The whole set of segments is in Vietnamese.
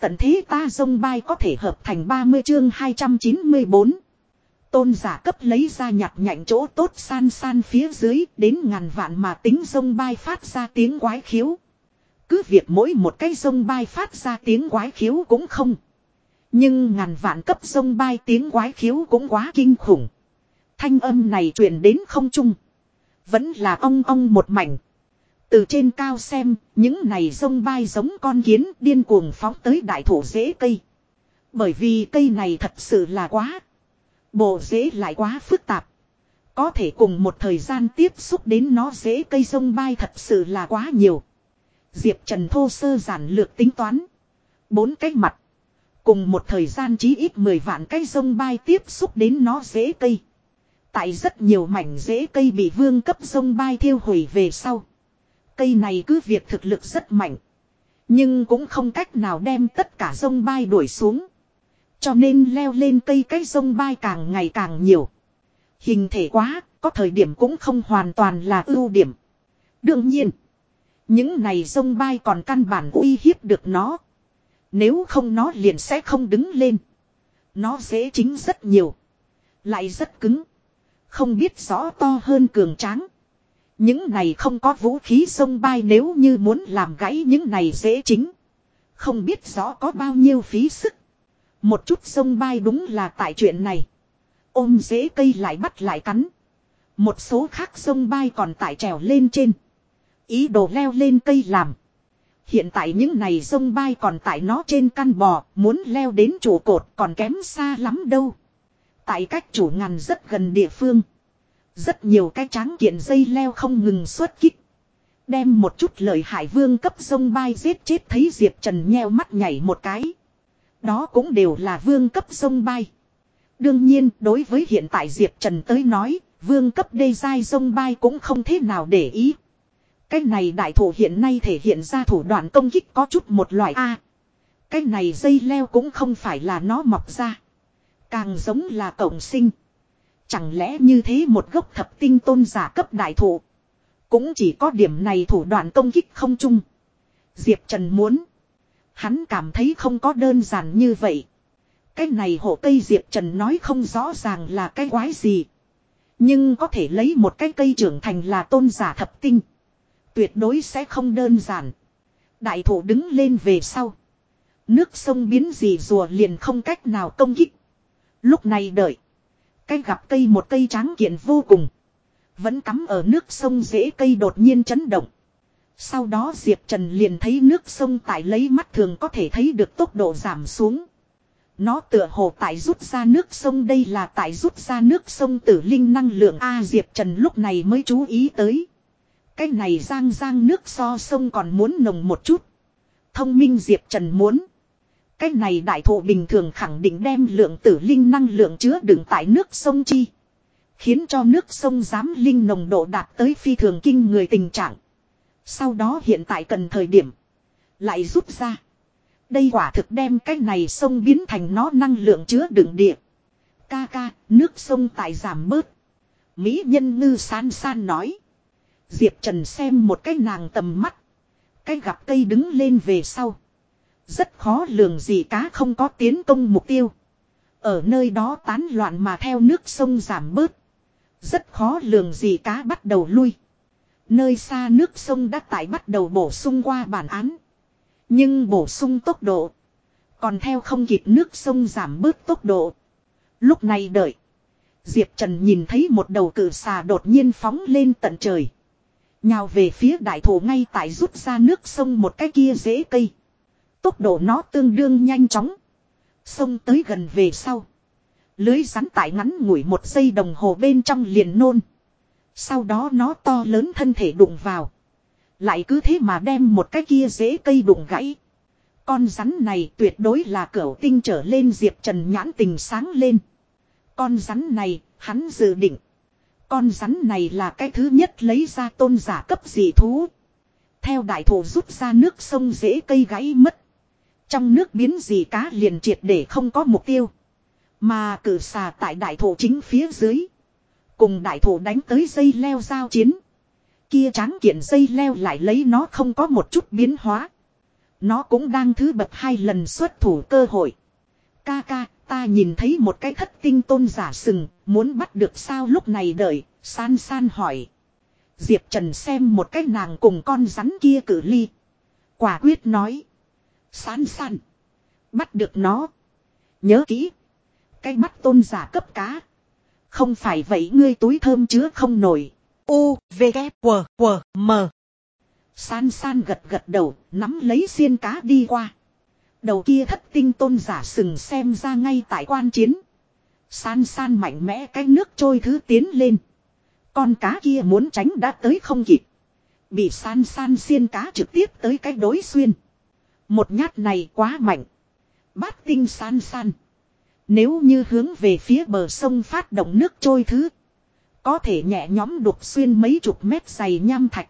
Tận thế ta dông bay có thể hợp thành 30 chương 294. Tôn giả cấp lấy ra nhặt nhạnh chỗ tốt san san phía dưới, đến ngàn vạn mà tính dông bay phát ra tiếng quái khiếu. Cứ việc mỗi một cái dông bay phát ra tiếng quái khiếu cũng không. Nhưng ngàn vạn cấp dông bay tiếng quái khiếu cũng quá kinh khủng. Thanh âm này truyền đến không trung. Vẫn là ong ong một mảnh. Từ trên cao xem, những này sông bay giống con kiến điên cuồng phóng tới đại thổ rễ cây. Bởi vì cây này thật sự là quá. Bộ rễ lại quá phức tạp. Có thể cùng một thời gian tiếp xúc đến nó rễ cây sông bay thật sự là quá nhiều. Diệp Trần thô sơ giản lược tính toán. Bốn cái mặt. Cùng một thời gian chí ít 10 vạn cây sông bay tiếp xúc đến nó rễ cây. Tại rất nhiều mảnh rễ cây bị vương cấp sông bay thiêu hủy về sau. Cây này cứ việc thực lực rất mạnh. Nhưng cũng không cách nào đem tất cả sông bay đuổi xuống. Cho nên leo lên cây cái sông bay càng ngày càng nhiều. Hình thể quá, có thời điểm cũng không hoàn toàn là ưu điểm. Đương nhiên, những này sông bay còn căn bản uy hiếp được nó. Nếu không nó liền sẽ không đứng lên. Nó dễ chính rất nhiều. Lại rất cứng. Không biết rõ to hơn cường tráng. Những này không có vũ khí sông bay nếu như muốn làm gãy những này dễ chính. Không biết rõ có bao nhiêu phí sức. Một chút sông bay đúng là tại chuyện này. Ôm dễ cây lại bắt lại cắn. Một số khác sông bay còn tại trèo lên trên. Ý đồ leo lên cây làm. Hiện tại những này sông bay còn tại nó trên căn bò, muốn leo đến trụ cột còn kém xa lắm đâu. Tại cách chủ ngàn rất gần địa phương. Rất nhiều cái tráng kiện dây leo không ngừng xuất kích. Đem một chút lời hải vương cấp sông bay giết chết thấy Diệp Trần nheo mắt nhảy một cái. Đó cũng đều là vương cấp sông bay. Đương nhiên đối với hiện tại Diệp Trần tới nói, vương cấp đê dai sông bay cũng không thế nào để ý. Cái này đại thủ hiện nay thể hiện ra thủ đoạn công kích có chút một loại A. cái này dây leo cũng không phải là nó mọc ra. Càng giống là cộng sinh. Chẳng lẽ như thế một gốc thập tinh tôn giả cấp đại thụ. Cũng chỉ có điểm này thủ đoạn công kích không chung. Diệp Trần muốn. Hắn cảm thấy không có đơn giản như vậy. Cái này hộ cây Diệp Trần nói không rõ ràng là cái quái gì. Nhưng có thể lấy một cái cây trưởng thành là tôn giả thập tinh. Tuyệt đối sẽ không đơn giản. Đại thụ đứng lên về sau. Nước sông biến gì rùa liền không cách nào công kích. Lúc này đợi. Cái gặp cây một cây tráng kiện vô cùng. Vẫn cắm ở nước sông dễ cây đột nhiên chấn động. Sau đó Diệp Trần liền thấy nước sông tại lấy mắt thường có thể thấy được tốc độ giảm xuống. Nó tựa hồ tại rút ra nước sông, đây là tại rút ra nước sông tử linh năng lượng A Diệp Trần lúc này mới chú ý tới. Cái này giang giang nước so sông còn muốn nồng một chút. Thông minh Diệp Trần muốn. Cái này đại thụ bình thường khẳng định đem lượng tử linh năng lượng chứa đựng tại nước sông chi. Khiến cho nước sông giám linh nồng độ đạt tới phi thường kinh người tình trạng. Sau đó hiện tại cần thời điểm. Lại rút ra. Đây quả thực đem cái này sông biến thành nó năng lượng chứa đựng địa. Ca ca, nước sông tại giảm bớt. Mỹ nhân ngư san san nói. Diệp Trần xem một cái nàng tầm mắt. Cái gặp cây đứng lên về sau. Rất khó lường gì cá không có tiến công mục tiêu. Ở nơi đó tán loạn mà theo nước sông giảm bớt. Rất khó lường gì cá bắt đầu lui. Nơi xa nước sông đã tại bắt đầu bổ sung qua bản án. Nhưng bổ sung tốc độ. Còn theo không kịp nước sông giảm bớt tốc độ. Lúc này đợi. Diệp Trần nhìn thấy một đầu cử xà đột nhiên phóng lên tận trời. Nhào về phía đại thổ ngay tại rút ra nước sông một cái kia dễ cây. Tốc độ nó tương đương nhanh chóng. Xông tới gần về sau. Lưới rắn tại ngắn ngủi một giây đồng hồ bên trong liền nôn. Sau đó nó to lớn thân thể đụng vào. Lại cứ thế mà đem một cái kia dễ cây đụng gãy. Con rắn này tuyệt đối là cẩu tinh trở lên Diệp Trần nhãn tình sáng lên. Con rắn này, hắn dự định. Con rắn này là cái thứ nhất lấy ra tôn giả cấp dị thú. Theo đại thủ rút ra nước sông dễ cây gãy mất. Trong nước biến gì cá liền triệt để không có mục tiêu. Mà cử xà tại đại thổ chính phía dưới. Cùng đại thổ đánh tới dây leo giao chiến. Kia tráng kiện dây leo lại lấy nó không có một chút biến hóa. Nó cũng đang thứ bậc hai lần xuất thủ cơ hội. Ca ca, ta nhìn thấy một cái thất tinh tôn giả sừng, muốn bắt được sao lúc này đợi, san san hỏi. Diệp Trần xem một cái nàng cùng con rắn kia cử ly. Quả quyết nói. San san. Bắt được nó. Nhớ kỹ. Cái mắt tôn giả cấp cá. Không phải vậy ngươi túi thơm chứa không nổi. U, V, K, W, W, M. San san gật gật đầu, nắm lấy xiên cá đi qua. Đầu kia thất tinh tôn giả sừng xem ra ngay tại quan chiến. San san mạnh mẽ cái nước trôi thứ tiến lên. Con cá kia muốn tránh đã tới không kịp. Bị san san xiên cá trực tiếp tới cái đối xuyên. Một nhát này quá mạnh. Bát tinh san san. Nếu như hướng về phía bờ sông phát động nước trôi thứ. Có thể nhẹ nhóm đục xuyên mấy chục mét dày nham thạch.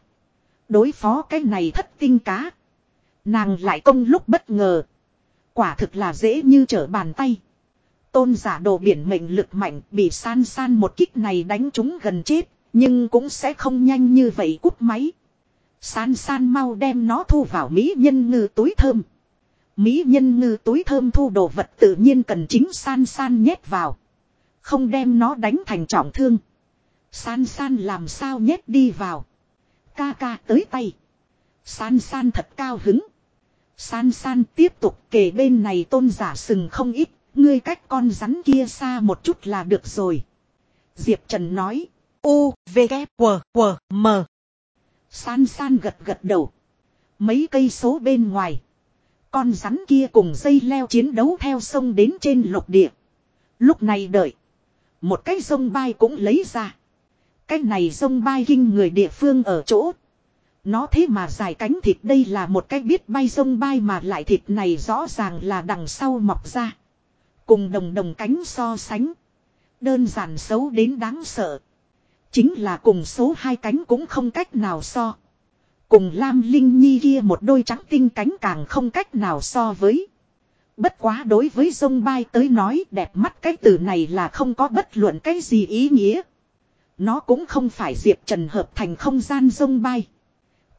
Đối phó cái này thất tinh cá. Nàng lại công lúc bất ngờ. Quả thực là dễ như trở bàn tay. Tôn giả đồ biển mệnh lực mạnh bị san san một kích này đánh chúng gần chết. Nhưng cũng sẽ không nhanh như vậy cút máy. San san mau đem nó thu vào mỹ nhân ngư túi thơm. Mỹ nhân ngư túi thơm thu đồ vật tự nhiên cần chính san san nhét vào. Không đem nó đánh thành trọng thương. San san làm sao nhét đi vào. Ca ca tới tay. San san thật cao hứng. San san tiếp tục kể bên này tôn giả sừng không ít. Ngươi cách con rắn kia xa một chút là được rồi. Diệp Trần nói. U, V, K, W, W, M. San san gật gật đầu. Mấy cây số bên ngoài. Con rắn kia cùng dây leo chiến đấu theo sông đến trên lục địa. Lúc này đợi. Một cái sông bay cũng lấy ra. Cái này sông bay kinh người địa phương ở chỗ. Nó thế mà dài cánh thịt đây là một cái biết bay sông bay mà lại thịt này rõ ràng là đằng sau mọc ra. Cùng đồng đồng cánh so sánh. Đơn giản xấu đến đáng sợ. Chính là cùng số hai cánh cũng không cách nào so. Cùng Lam Linh Nhi kia một đôi trắng tinh cánh càng không cách nào so với. Bất quá đối với sông bay tới nói, đẹp mắt cái từ này là không có bất luận cái gì ý nghĩa. Nó cũng không phải Diệp Trần hợp thành không gian sông bay.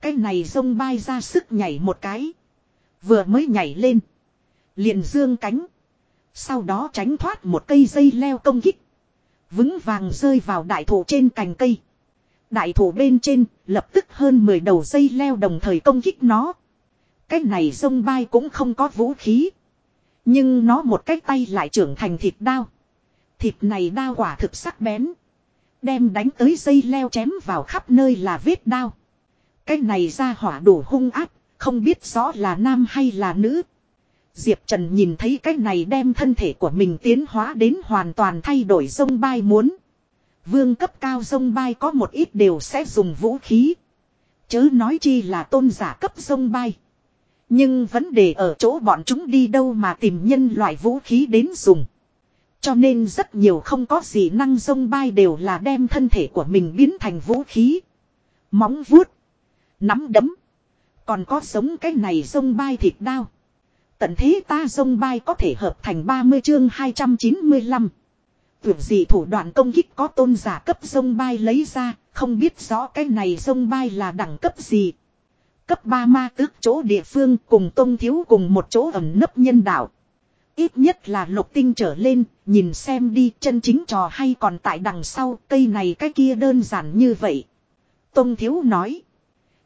Cái này sông bay ra sức nhảy một cái. Vừa mới nhảy lên. Liền dương cánh. Sau đó tránh thoát một cây dây leo công kích. Vững vàng rơi vào đại thụ trên cành cây. Đại thụ bên trên lập tức hơn 10 đầu dây leo đồng thời công kích nó. Cái này sông bay cũng không có vũ khí. Nhưng nó một cái tay lại trưởng thành thịt đao. Thịt này đao quả thực sắc bén. Đem đánh tới dây leo chém vào khắp nơi là vết đao. Cái này ra hỏa đủ hung áp, không biết rõ là nam hay là nữ. Diệp Trần nhìn thấy cái này đem thân thể của mình tiến hóa đến hoàn toàn thay đổi sông bay muốn. Vương cấp cao sông bay có một ít đều sẽ dùng vũ khí. Chớ nói chi là tôn giả cấp sông bay. Nhưng vấn đề ở chỗ bọn chúng đi đâu mà tìm nhân loại vũ khí đến dùng. Cho nên rất nhiều không có gì năng sông bay đều là đem thân thể của mình biến thành vũ khí. Móng vuốt. Nắm đấm. Còn có sống cái này sông bay thịt đao. Tận thế ta sông bay có thể hợp thành 30 chương 295. Vượt gì thủ đoạn công kích có tôn giả cấp sông bay lấy ra, không biết rõ cái này sông bay là đẳng cấp gì. Cấp 3 ma tước chỗ địa phương cùng tôn thiếu cùng một chỗ ẩm nấp nhân đạo. Ít nhất là lục tinh trở lên, nhìn xem đi chân chính trò hay còn tại đằng sau cây này cái kia đơn giản như vậy. tông thiếu nói.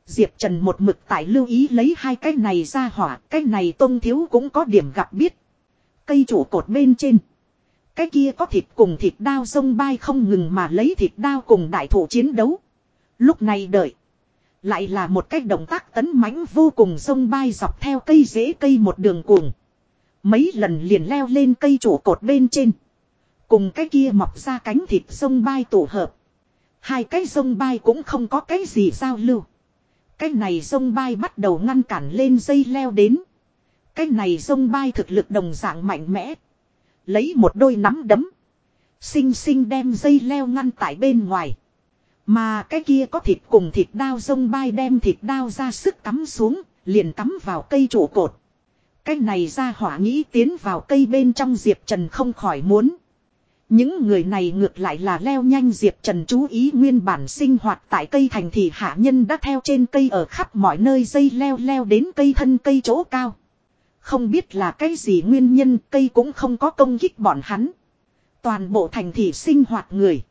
Diệp Trần một mực tại lưu ý lấy hai cái này ra hỏa, cái này tôn thiếu cũng có điểm gặp biết. Cây trụ cột bên trên. Cái kia có thịt cùng thịt đao sông bay không ngừng mà lấy thịt đao cùng đại thủ chiến đấu. Lúc này đợi. Lại là một cách động tác tấn mãnh vô cùng sông bay dọc theo cây rễ cây một đường cuồng. Mấy lần liền leo lên cây trụ cột bên trên. Cùng cái kia mọc ra cánh thịt sông bay tổ hợp. Hai cái sông bay cũng không có cái gì giao lưu. Cái này sông bay bắt đầu ngăn cản lên dây leo đến. Cái này sông bay thực lực đồng dạng mạnh mẽ. Lấy một đôi nắm đấm. Xinh xinh đem dây leo ngăn tại bên ngoài. Mà cái kia có thịt cùng thịt đao sông bay đem thịt đao ra sức cắm xuống, liền cắm vào cây trụ cột. Cái này ra hỏa nghĩ tiến vào cây bên trong Diệp Trần không khỏi muốn. Những người này ngược lại là leo nhanh Diệp Trần chú ý nguyên bản sinh hoạt tại cây thành thì hạ nhân đã theo trên cây ở khắp mọi nơi dây leo leo đến cây thân cây chỗ cao. Không biết là cái gì nguyên nhân cây cũng không có công kích bọn hắn. Toàn bộ thành thị sinh hoạt người.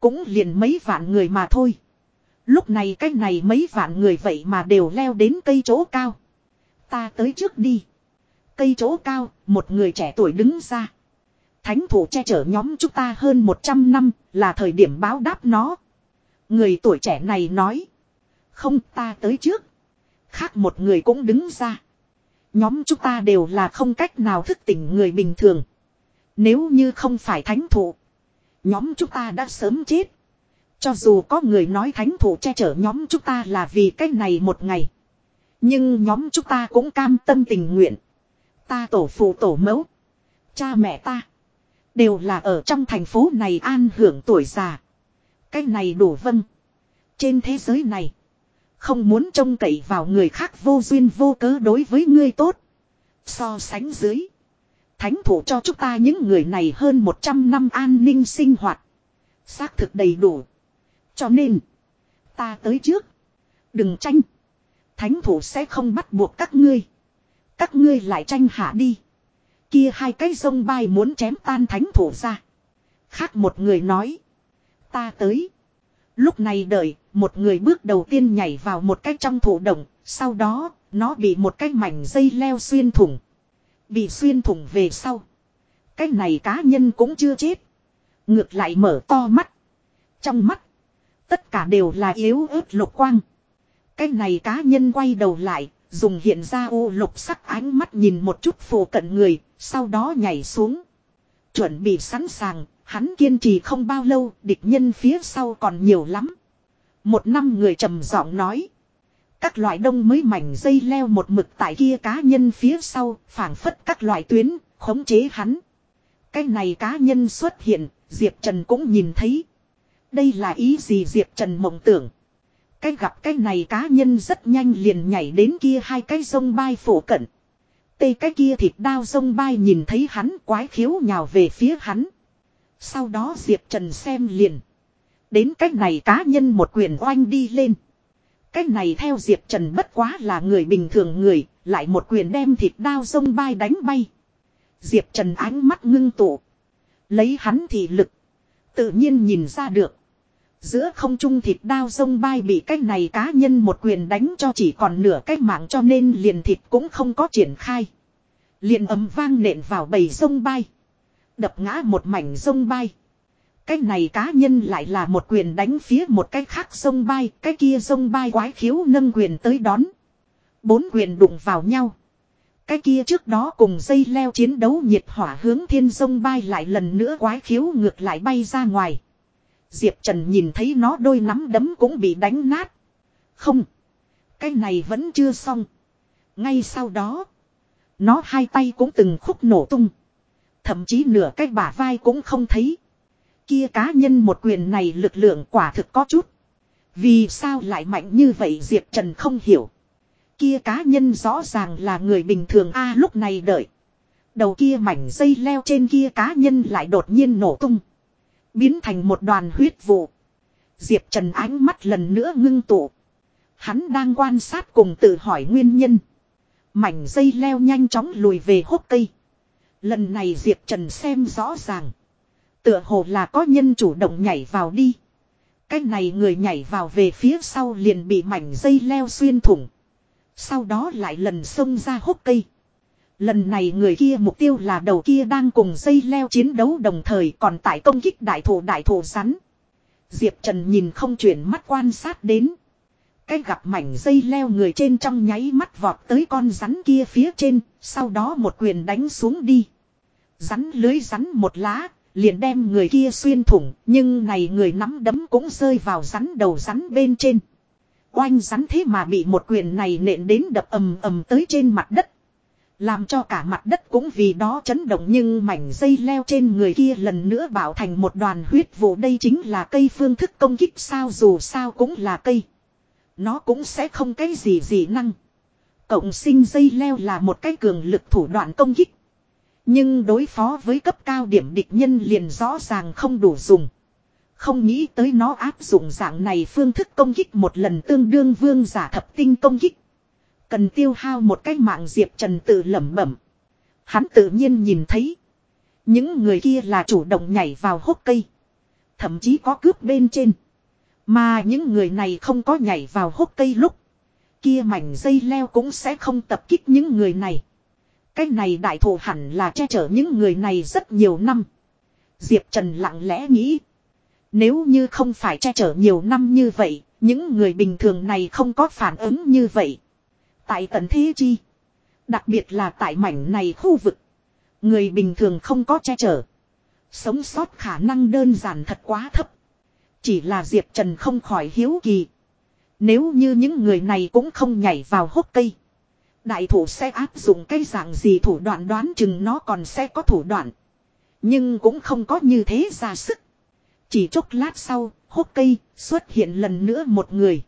Cũng liền mấy vạn người mà thôi. Lúc này cái này mấy vạn người vậy mà đều leo đến cây chỗ cao. Ta tới trước đi. Cây chỗ cao, một người trẻ tuổi đứng ra. Thánh thủ che chở nhóm chúng ta hơn 100 năm, là thời điểm báo đáp nó. Người tuổi trẻ này nói. Không ta tới trước. Khác một người cũng đứng ra. Nhóm chúng ta đều là không cách nào thức tỉnh người bình thường. Nếu như không phải thánh thủ. Nhóm chúng ta đã sớm chết. Cho dù có người nói thánh thủ che chở nhóm chúng ta là vì cách này một ngày. Nhưng nhóm chúng ta cũng cam tâm tình nguyện. Ta tổ phụ tổ mẫu. Cha mẹ ta. Đều là ở trong thành phố này an hưởng tuổi già. Cái này đủ vâng. Trên thế giới này. Không muốn trông cậy vào người khác vô duyên vô cớ đối với ngươi tốt. So sánh dưới. Thánh thủ cho chúng ta những người này hơn 100 năm an ninh sinh hoạt. Xác thực đầy đủ. Cho nên. Ta tới trước. Đừng tranh. Thánh thủ sẽ không bắt buộc các ngươi. Các ngươi lại tranh hạ đi. Kia hai cái sông bay muốn chém tan thánh thủ ra. Khác một người nói. Ta tới. Lúc này đợi, một người bước đầu tiên nhảy vào một cái trong thủ động, sau đó, nó bị một cái mảnh dây leo xuyên thủng. Bị xuyên thủng về sau. Cái này cá nhân cũng chưa chết. Ngược lại mở to mắt. Trong mắt. Tất cả đều là yếu ớt lục quang. Cái này cá nhân quay đầu lại. Dùng hiện ra u lục sắc ánh mắt nhìn một chút phù cận người. Sau đó nhảy xuống. Chuẩn bị sẵn sàng. Hắn kiên trì không bao lâu. Địch nhân phía sau còn nhiều lắm. Một năm người trầm giọng nói. Các loại đông mới mảnh dây leo một mực tại kia cá nhân phía sau, phảng phất các loại tuyến, khống chế hắn. Cái này cá nhân xuất hiện, Diệp Trần cũng nhìn thấy. Đây là ý gì Diệp Trần mộng tưởng. Cái gặp cái này cá nhân rất nhanh liền nhảy đến kia hai cái sông bay phổ cận. Tê cái kia thịt đao sông bay nhìn thấy hắn quái khiếu nhào về phía hắn. Sau đó Diệp Trần xem liền. Đến cách này cá nhân một quyền oanh đi lên. Cái này theo Diệp Trần bất quá là người bình thường người, lại một quyền đem thịt đao sông bay đánh bay. Diệp Trần ánh mắt ngưng tụ. Lấy hắn thì lực. Tự nhiên nhìn ra được. Giữa không trung thịt đao sông bay bị cái này cá nhân một quyền đánh cho chỉ còn nửa cái mạng cho nên liền thịt cũng không có triển khai. Liền ấm vang nện vào bầy sông bay. Đập ngã một mảnh sông bay. Cái này cá nhân lại là một quyền đánh phía một cái khác sông bay, cái kia sông bay quái khiếu nâng quyền tới đón. Bốn quyền đụng vào nhau. Cái kia trước đó cùng dây leo chiến đấu nhiệt hỏa hướng thiên sông bay lại lần nữa quái khiếu ngược lại bay ra ngoài. Diệp Trần nhìn thấy nó đôi nắm đấm cũng bị đánh nát. Không. Cái này vẫn chưa xong. Ngay sau đó. Nó hai tay cũng từng khúc nổ tung. Thậm chí nửa cái bả vai cũng không thấy. Kia cá nhân một quyền này lực lượng quả thực có chút. Vì sao lại mạnh như vậy Diệp Trần không hiểu. Kia cá nhân rõ ràng là người bình thường a à, lúc này đợi. Đầu kia mảnh dây leo trên kia cá nhân lại đột nhiên nổ tung. Biến thành một đoàn huyết vụ. Diệp Trần ánh mắt lần nữa ngưng tụ. Hắn đang quan sát cùng tự hỏi nguyên nhân. Mảnh dây leo nhanh chóng lùi về hốc cây. Lần này Diệp Trần xem rõ ràng. Tựa hồ là có nhân chủ động nhảy vào đi. Cách này người nhảy vào về phía sau liền bị mảnh dây leo xuyên thủng. Sau đó lại lần xông ra hốc cây. Lần này người kia mục tiêu là đầu kia đang cùng dây leo chiến đấu đồng thời còn tại công kích đại thủ đại thủ rắn. Diệp Trần nhìn không chuyển mắt quan sát đến. Cái gặp mảnh dây leo người trên trong nháy mắt vọt tới con rắn kia phía trên, sau đó một quyền đánh xuống đi. Rắn lưới rắn một lá, liền đem người kia xuyên thủng, nhưng này người nắm đấm cũng rơi vào rắn đầu rắn bên trên. Oanh rắn thế mà bị một quyền này nện đến đập ầm ầm tới trên mặt đất. Làm cho cả mặt đất cũng vì đó chấn động nhưng mảnh dây leo trên người kia lần nữa bảo thành một đoàn huyết vụ đây chính là cây phương thức công kích sao, dù sao cũng là cây. Nó cũng sẽ không cái gì gì năng. Cộng sinh dây leo là một cái cường lực thủ đoạn công kích. Nhưng đối phó với cấp cao điểm địch nhân liền rõ ràng không đủ dùng. Không nghĩ tới nó áp dụng dạng này phương thức công kích một lần tương đương vương giả thập tinh công kích. Cần tiêu hao một cái mạng Diệp Trần tự lẩm bẩm. Hắn tự nhiên nhìn thấy. Những người kia là chủ động nhảy vào hốc cây. Thậm chí có cướp bên trên. Mà những người này không có nhảy vào hốc cây lúc. Kia mảnh dây leo cũng sẽ không tập kích những người này. Cái này đại thổ hẳn là che chở những người này rất nhiều năm. Diệp Trần lặng lẽ nghĩ. Nếu như không phải che chở nhiều năm như vậy, những người bình thường này không có phản ứng như vậy. Tại tận thế chi. Đặc biệt là tại mảnh này khu vực. Người bình thường không có che chở. Sống sót khả năng đơn giản thật quá thấp. Chỉ là Diệp Trần không khỏi hiếu kỳ. Nếu như những người này cũng không nhảy vào hốc cây. Đại thủ sẽ áp dụng cái dạng gì thủ đoạn đoán chừng nó còn sẽ có thủ đoạn. Nhưng cũng không có như thế ra sức. Chỉ chốc lát sau, hốc cây, xuất hiện lần nữa một người.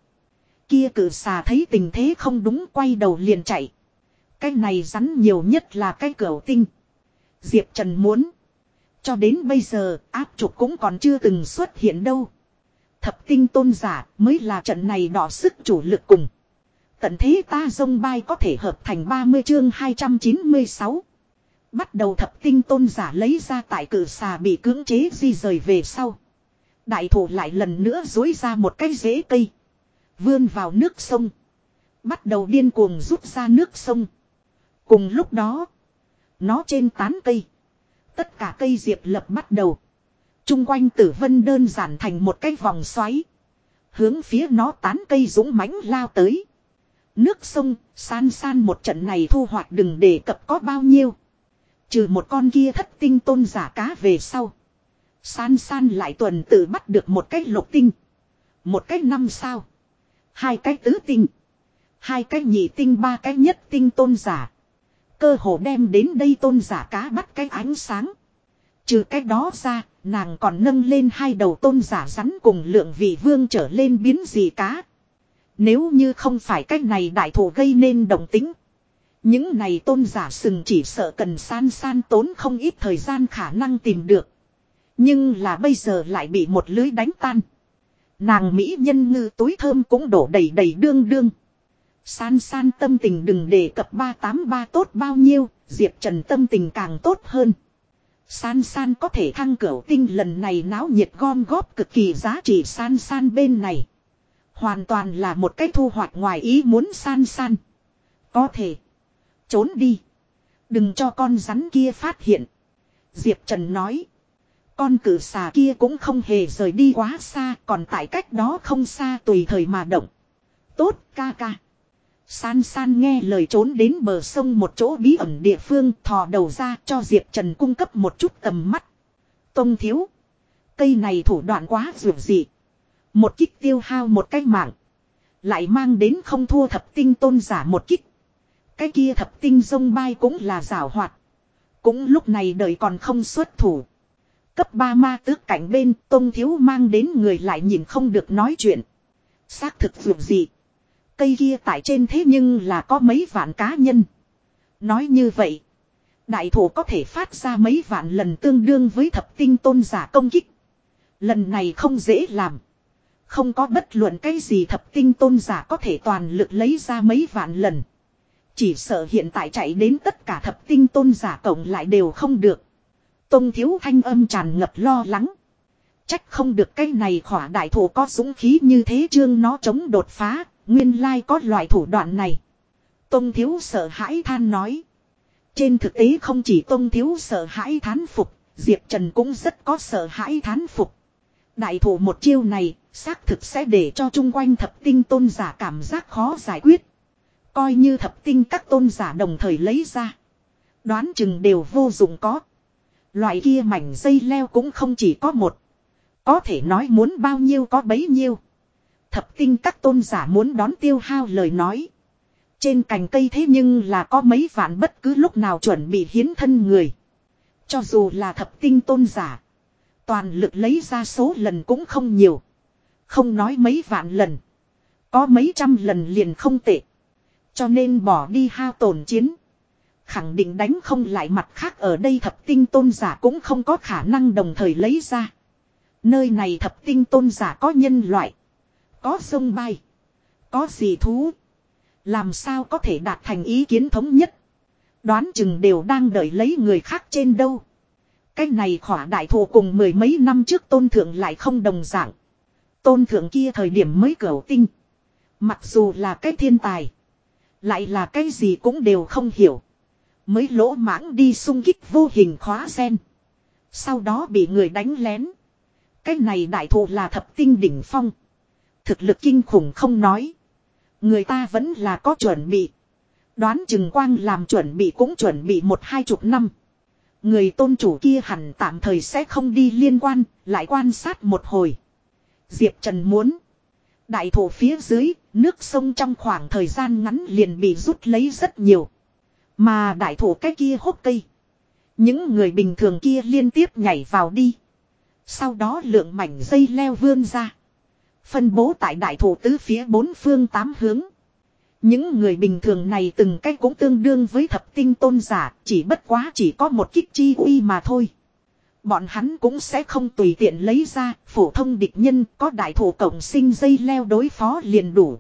Kia cử xà thấy tình thế không đúng quay đầu liền chạy. Cái này rắn nhiều nhất là cái cửa tinh. Diệp Trần muốn. Cho đến bây giờ, áp trục cũng còn chưa từng xuất hiện đâu. Thập tinh tôn giả mới là trận này đỏ sức chủ lực cùng. Tận thế ta dông bay có thể hợp thành 30 chương 296. Bắt đầu thập tinh tôn giả lấy ra tại cử xà bị cưỡng chế di rời về sau. Đại thủ lại lần nữa dối ra một cái rễ cây. Vươn vào nước sông. Bắt đầu điên cuồng rút ra nước sông. Cùng lúc đó. Nó trên tán cây. Tất cả cây diệp lập bắt đầu. Trung quanh tử vân đơn giản thành một cái vòng xoáy. Hướng phía nó tán cây dũng mãnh lao tới. Nước sông, san san một trận này thu hoạch đừng đề cập có bao nhiêu. Trừ một con kia thất tinh tôn giả cá về sau. San san lại tuần tự bắt được một cái lục tinh. Một cái năm sao. Hai cái tứ tinh. Hai cái nhị tinh ba cái nhất tinh tôn giả. Cơ hồ đem đến đây tôn giả cá bắt cái ánh sáng. Trừ cái đó ra, nàng còn nâng lên hai đầu tôn giả rắn cùng lượng vị vương trở lên biến gì cá. Nếu như không phải cách này đại thủ gây nên động tính. Những này tôn giả sừng chỉ sợ cần san san tốn không ít thời gian khả năng tìm được. Nhưng là bây giờ lại bị một lưới đánh tan. Nàng Mỹ nhân ngư túi thơm cũng đổ đầy đầy đương đương. San san tâm tình đừng đề cập 383 tốt bao nhiêu, Diệp Trần tâm tình càng tốt hơn. San san có thể thăng cửu tinh lần này náo nhiệt gom góp cực kỳ giá trị san san bên này. Hoàn toàn là một cái thu hoạch ngoài ý muốn san san. Có thể. Trốn đi. Đừng cho con rắn kia phát hiện. Diệp Trần nói. Con cử xà kia cũng không hề rời đi quá xa. Còn tại cách đó không xa tùy thời mà động. Tốt, ca ca. San san nghe lời trốn đến bờ sông một chỗ bí ẩn địa phương, thò đầu ra cho Diệp Trần cung cấp một chút tầm mắt. Tông thiếu. Cây này thủ đoạn quá dường dị. Một kích tiêu hao một cái mạng. Lại mang đến không thua thập tinh tôn giả một kích. Cái kia thập tinh sông bay cũng là rào hoạt. Cũng lúc này đời còn không xuất thủ. Cấp 3 ma tước cảnh bên, tông thiếu mang đến người lại nhìn không được nói chuyện. Xác thực vượt gì. Cây kia tại trên thế nhưng là có mấy vạn cá nhân. Nói như vậy. Đại thủ có thể phát ra mấy vạn lần tương đương với thập tinh tôn giả công kích. Lần này không dễ làm. Không có bất luận cái gì thập tinh tôn giả có thể toàn lực lấy ra mấy vạn lần. Chỉ sợ hiện tại chạy đến tất cả thập tinh tôn giả cộng lại đều không được. Tông thiếu thanh âm tràn ngập lo lắng. Trách không được cái này khỏa đại thủ có dũng khí như thế chương nó chống đột phá, nguyên lai có loại thủ đoạn này. Tông thiếu sợ hãi than nói. Trên thực tế không chỉ Tông thiếu sợ hãi thán phục, Diệp Trần cũng rất có sợ hãi thán phục. Đại thủ một chiêu này, xác thực sẽ để cho chung quanh thập tinh tôn giả cảm giác khó giải quyết. Coi như thập tinh các tôn giả đồng thời lấy ra. Đoán chừng đều vô dụng có. Loại kia mảnh dây leo cũng không chỉ có một. Có thể nói muốn bao nhiêu có bấy nhiêu. Thập tinh các tôn giả muốn đón tiêu hao lời nói. Trên cành cây thế nhưng là có mấy vạn bất cứ lúc nào chuẩn bị hiến thân người. Cho dù là thập tinh tôn giả. Toàn lực lấy ra số lần cũng không nhiều. Không nói mấy vạn lần. Có mấy trăm lần liền không tệ. Cho nên bỏ đi hao tổn chiến. Khẳng định đánh không lại mặt khác ở đây thập tinh tôn giả cũng không có khả năng đồng thời lấy ra. Nơi này thập tinh tôn giả có nhân loại. Có sông bay. Có gì thú. Làm sao có thể đạt thành ý kiến thống nhất. Đoán chừng đều đang đợi lấy người khác trên đâu. Cái này khỏa đại thù cùng mười mấy năm trước tôn thượng lại không đồng dạng. Tôn thượng kia thời điểm mới cửu tinh. Mặc dù là cái thiên tài. Lại là cái gì cũng đều không hiểu. Mới lỗ mãng đi sung kích vô hình khóa sen. Sau đó bị người đánh lén. Cái này đại thụ là thập tinh đỉnh phong. Thực lực kinh khủng không nói. Người ta vẫn là có chuẩn bị. Đoán chừng quang làm chuẩn bị cũng chuẩn bị một hai chục năm. Người tôn chủ kia hẳn tạm thời sẽ không đi liên quan, lại quan sát một hồi. Diệp Trần muốn. Đại thổ phía dưới, nước sông trong khoảng thời gian ngắn liền bị rút lấy rất nhiều. Mà đại thủ cái kia hốc cây. Những người bình thường kia liên tiếp nhảy vào đi. Sau đó lượng mảnh dây leo vươn ra. Phân bố tại đại thủ tứ phía bốn phương tám hướng. Những người bình thường này từng cách cũng tương đương với thập tinh tôn giả, chỉ bất quá chỉ có một kích chi uy mà thôi. Bọn hắn cũng sẽ không tùy tiện lấy ra, phổ thông địch nhân có đại thủ cộng sinh dây leo đối phó liền đủ.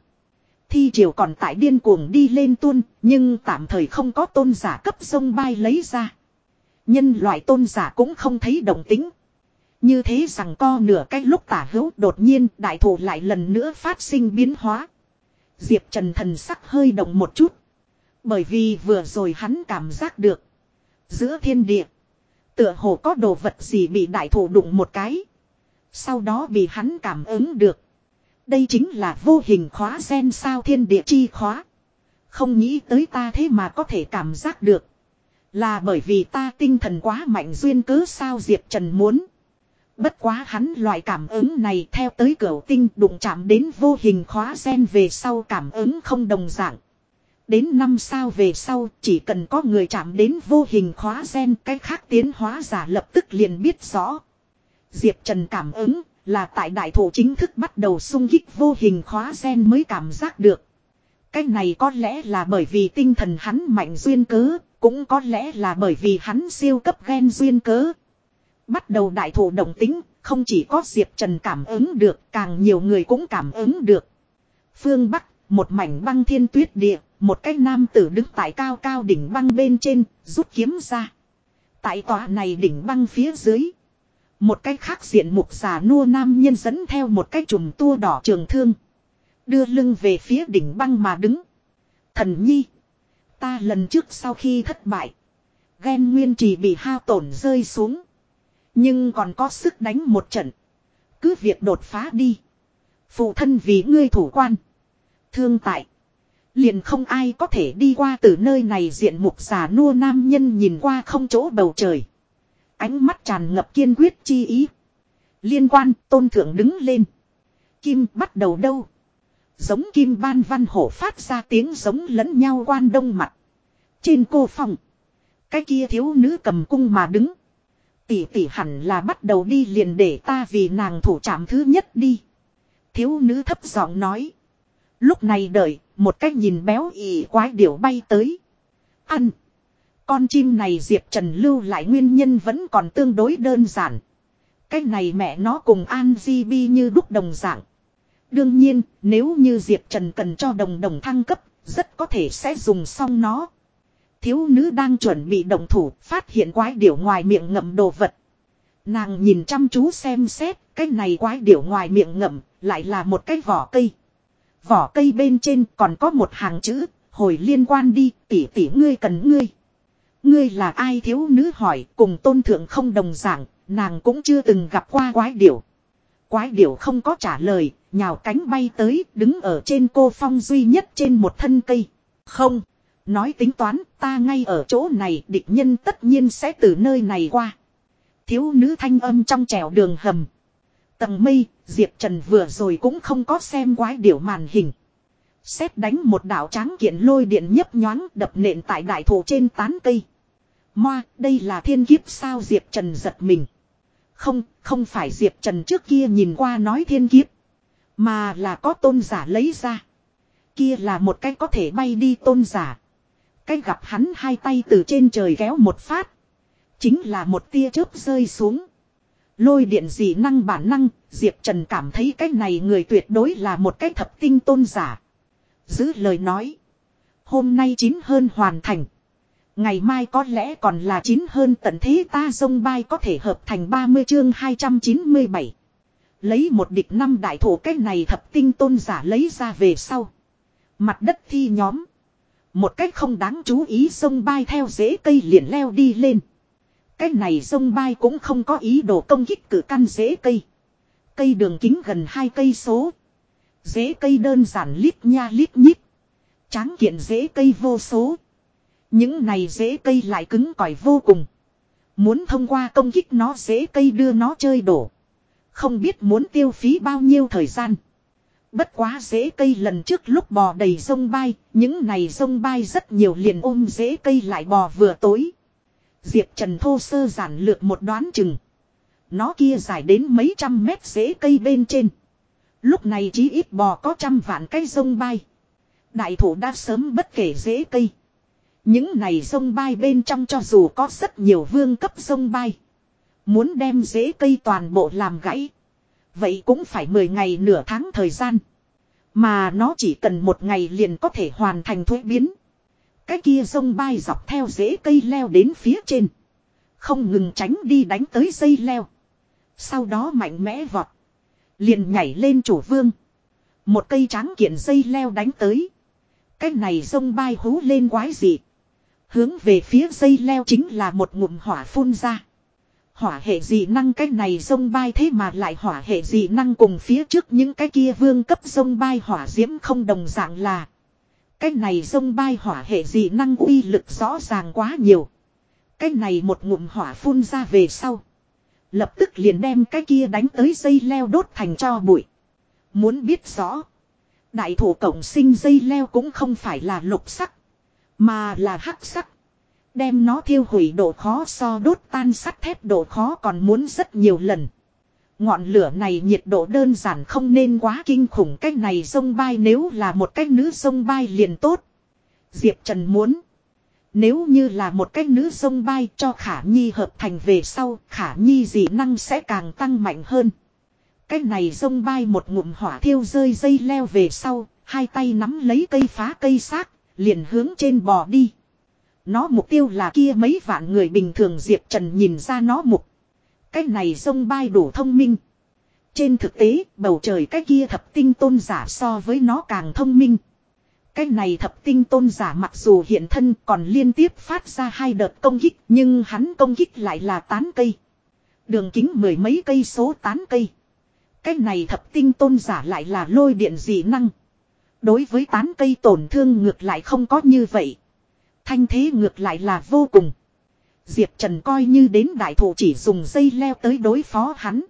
Thi triều còn tại điên cuồng đi lên tuôn, nhưng tạm thời không có tôn giả cấp sông bay lấy ra. Nhân loại tôn giả cũng không thấy động tính. Như thế rằng co nửa cách lúc tả hữu đột nhiên đại thủ lại lần nữa phát sinh biến hóa. Diệp Trần thần sắc hơi động một chút. Bởi vì vừa rồi hắn cảm giác được. Giữa thiên địa. Tựa hồ có đồ vật gì bị đại thủ đụng một cái. Sau đó bị hắn cảm ứng được. Đây chính là vô hình khóa sen sao thiên địa chi khóa. Không nghĩ tới ta thế mà có thể cảm giác được. Là bởi vì ta tinh thần quá mạnh duyên cớ sao Diệp Trần muốn. Bất quá hắn loại cảm ứng này theo tới cửa tinh đụng chạm đến vô hình khóa sen về sau cảm ứng không đồng dạng. Đến năm sao về sau, chỉ cần có người chạm đến vô hình khóa sen cái khác tiến hóa giả lập tức liền biết rõ. Diệp Trần cảm ứng là tại đại thổ chính thức bắt đầu sung kích vô hình khóa sen mới cảm giác được. Cái này có lẽ là bởi vì tinh thần hắn mạnh duyên cớ, cũng có lẽ là bởi vì hắn siêu cấp ghen duyên cớ. Bắt đầu đại thổ động tính, không chỉ có Diệp Trần cảm ứng được, càng nhiều người cũng cảm ứng được. Phương Bắc, một mảnh băng thiên tuyết địa, một cái nam tử đứng tại cao cao đỉnh băng bên trên, rút kiếm ra. Tại tòa này đỉnh băng phía dưới. Một cái khác diện mục xà nua nam nhân dẫn theo một cái chùm tua đỏ trường thương. Đưa lưng về phía đỉnh băng mà đứng. Thần nhi. Ta lần trước sau khi thất bại. Ghen nguyên chỉ bị hao tổn rơi xuống. Nhưng còn có sức đánh một trận. Cứ việc đột phá đi. Phụ thân vì ngươi thủ quan. Thương tại. Liền không ai có thể đi qua từ nơi này diện mục xà nua nam nhân nhìn qua không chỗ bầu trời. Ánh mắt tràn ngập kiên quyết chi ý. Liên quan tôn thượng đứng lên. Kim bắt đầu đâu. Giống kim ban văn hổ phát ra tiếng giống lẫn nhau quan đông mặt. Trên cô phòng. Cái kia thiếu nữ cầm cung mà đứng. Tỷ tỷ hẳn là bắt đầu đi liền để ta vì nàng thủ trạm thứ nhất đi. Thiếu nữ thấp giọng nói. Lúc này đợi, một cách nhìn béo ỉ quái điểu bay tới. Ăn. Con chim này Diệp Trần lưu lại nguyên nhân vẫn còn tương đối đơn giản. Cái này mẹ nó cùng An Di Bi như đúc đồng dạng. Đương nhiên, nếu như Diệp Trần cần cho đồng đồng thăng cấp, rất có thể sẽ dùng xong nó. Thiếu nữ đang chuẩn bị đồng thủ, phát hiện quái điểu ngoài miệng ngậm đồ vật. Nàng nhìn chăm chú xem xét, cái này quái điểu ngoài miệng ngậm, lại là một cái vỏ cây. Vỏ cây bên trên còn có một hàng chữ, hồi liên quan đi, tỷ tỷ ngươi cần ngươi. Ngươi là ai thiếu nữ hỏi, cùng tôn thượng không đồng dạng, nàng cũng chưa từng gặp qua quái điểu. Quái điểu không có trả lời, nhào cánh bay tới, đứng ở trên cô phong duy nhất trên một thân cây. Không, nói tính toán, ta ngay ở chỗ này, địch nhân tất nhiên sẽ từ nơi này qua. Thiếu nữ thanh âm trong trẻo đường hầm. Tầng mây, Diệp Trần vừa rồi cũng không có xem quái điểu màn hình. Xét đánh một đảo tráng kiện lôi điện nhấp nhoáng đập nện tại đại thổ trên tán cây. Moa, đây là thiên kiếp sao Diệp Trần giật mình. Không, không phải Diệp Trần trước kia nhìn qua nói thiên kiếp. Mà là có tôn giả lấy ra. Kia là một cách có thể bay đi tôn giả. Cái gặp hắn hai tay từ trên trời kéo một phát. Chính là một tia chớp rơi xuống. Lôi điện dị năng bản năng, Diệp Trần cảm thấy cái này người tuyệt đối là một cái thập tinh tôn giả. Giữ lời nói. Hôm nay chín hơn hoàn thành. Ngày mai có lẽ còn là chín hơn tận thế ta dông bay có thể hợp thành 30 chương 297. Lấy một địch năm đại thủ cái này thập tinh tôn giả lấy ra về sau. Mặt đất thi nhóm. Một cách không đáng chú ý sông bay theo rễ cây liền leo đi lên. Cái này sông bay cũng không có ý đồ công kích cử căn rễ cây. Cây đường kính gần hai cây số. Dễ cây đơn giản lít nha lít nhít. Tráng kiện dễ cây vô số. Những này dễ cây lại cứng cỏi vô cùng. Muốn thông qua công kích nó dễ cây đưa nó chơi đổ. Không biết muốn tiêu phí bao nhiêu thời gian. Bất quá dễ cây lần trước lúc bò đầy sông bay, những này sông bay rất nhiều liền ôm dễ cây lại bò vừa tối. Diệp Trần thô sơ giản lược một đoán chừng. Nó kia dài đến mấy trăm mét dễ cây bên trên. Lúc này chỉ ít bò có trăm vạn cây sông bay. Đại thủ đã sớm bất kể rễ cây. Những này sông bay bên trong cho dù có rất nhiều vương cấp sông bay. Muốn đem rễ cây toàn bộ làm gãy. Vậy cũng phải 10 ngày nửa tháng thời gian. Mà nó chỉ cần một ngày liền có thể hoàn thành thuế biến. Cái kia sông bay dọc theo rễ cây leo đến phía trên. Không ngừng tránh đi đánh tới dây leo. Sau đó mạnh mẽ vọt. Liền nhảy lên chủ vương. Một cây tráng kiện dây leo đánh tới. Cái này sông bay hú lên quái dị. Hướng về phía dây leo chính là một ngụm hỏa phun ra. Hỏa hệ dị năng cái này sông bay thế mà lại hỏa hệ dị năng cùng phía trước những cái kia vương cấp sông bay hỏa diễm không đồng dạng là. Cái này sông bay hỏa hệ dị năng uy lực rõ ràng quá nhiều. Cái này một ngụm hỏa phun ra về sau. Lập tức liền đem cái kia đánh tới dây leo đốt thành cho bụi. Muốn biết rõ. Đại thủ cổng sinh dây leo cũng không phải là lục sắc. Mà là hắc sắc. Đem nó thiêu hủy độ khó so đốt tan sắt thép độ khó còn muốn rất nhiều lần. Ngọn lửa này nhiệt độ đơn giản không nên quá kinh khủng cách này sông bay nếu là một cách nữ sông bay liền tốt. Diệp Trần muốn. Nếu như là một cách nữ sông bay cho khả nhi hợp thành về sau khả nhi dị năng sẽ càng tăng mạnh hơn. Cách này sông bay một ngụm hỏa thiêu rơi dây leo về sau, hai tay nắm lấy cây phá cây xác, liền hướng trên bò đi. Nó mục tiêu là kia mấy vạn người bình thường Diệp Trần nhìn ra nó mục. Cái này sông bay đủ thông minh. Trên thực tế, bầu trời cái kia thập tinh tôn giả so với nó càng thông minh. Cái này thập tinh tôn giả mặc dù hiện thân còn liên tiếp phát ra hai đợt công kích, nhưng hắn công kích lại là tán cây. Đường kính mười mấy cây số tán cây. Cái này thập tinh tôn giả lại là lôi điện dị năng. Đối với tán cây tổn thương ngược lại không có như vậy. Thanh thế ngược lại là vô cùng. Diệp Trần coi như đến đại thủ chỉ dùng dây leo tới đối phó hắn.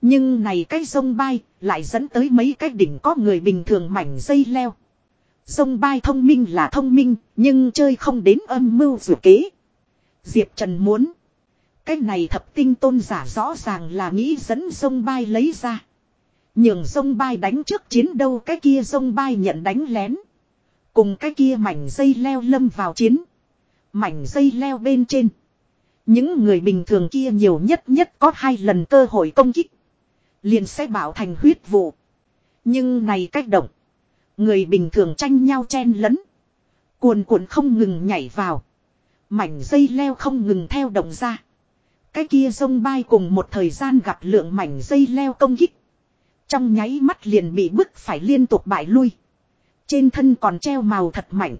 Nhưng này cái sông bay lại dẫn tới mấy cái đỉnh có người bình thường mảnh dây leo. Sông bay thông minh là thông minh, nhưng chơi không đến âm mưu dù kế. Diệp Trần muốn. Cái này thập tinh tôn giả rõ ràng là nghĩ dẫn sông bay lấy ra. Nhường sông bay đánh trước chiến đâu cái kia sông bay nhận đánh lén. Cùng cái kia mảnh dây leo lâm vào chiến. Mảnh dây leo bên trên. Những người bình thường kia nhiều nhất nhất có hai lần cơ hội công kích. Liền sẽ bảo thành huyết vụ. Nhưng này cách động. Người bình thường tranh nhau chen lấn. Cuồn cuộn không ngừng nhảy vào. Mảnh dây leo không ngừng theo động ra. Cái kia sông bay cùng một thời gian gặp lượng mảnh dây leo công kích. Trong nháy mắt liền bị bức phải liên tục bại lui. Trên thân còn treo màu thật mạnh.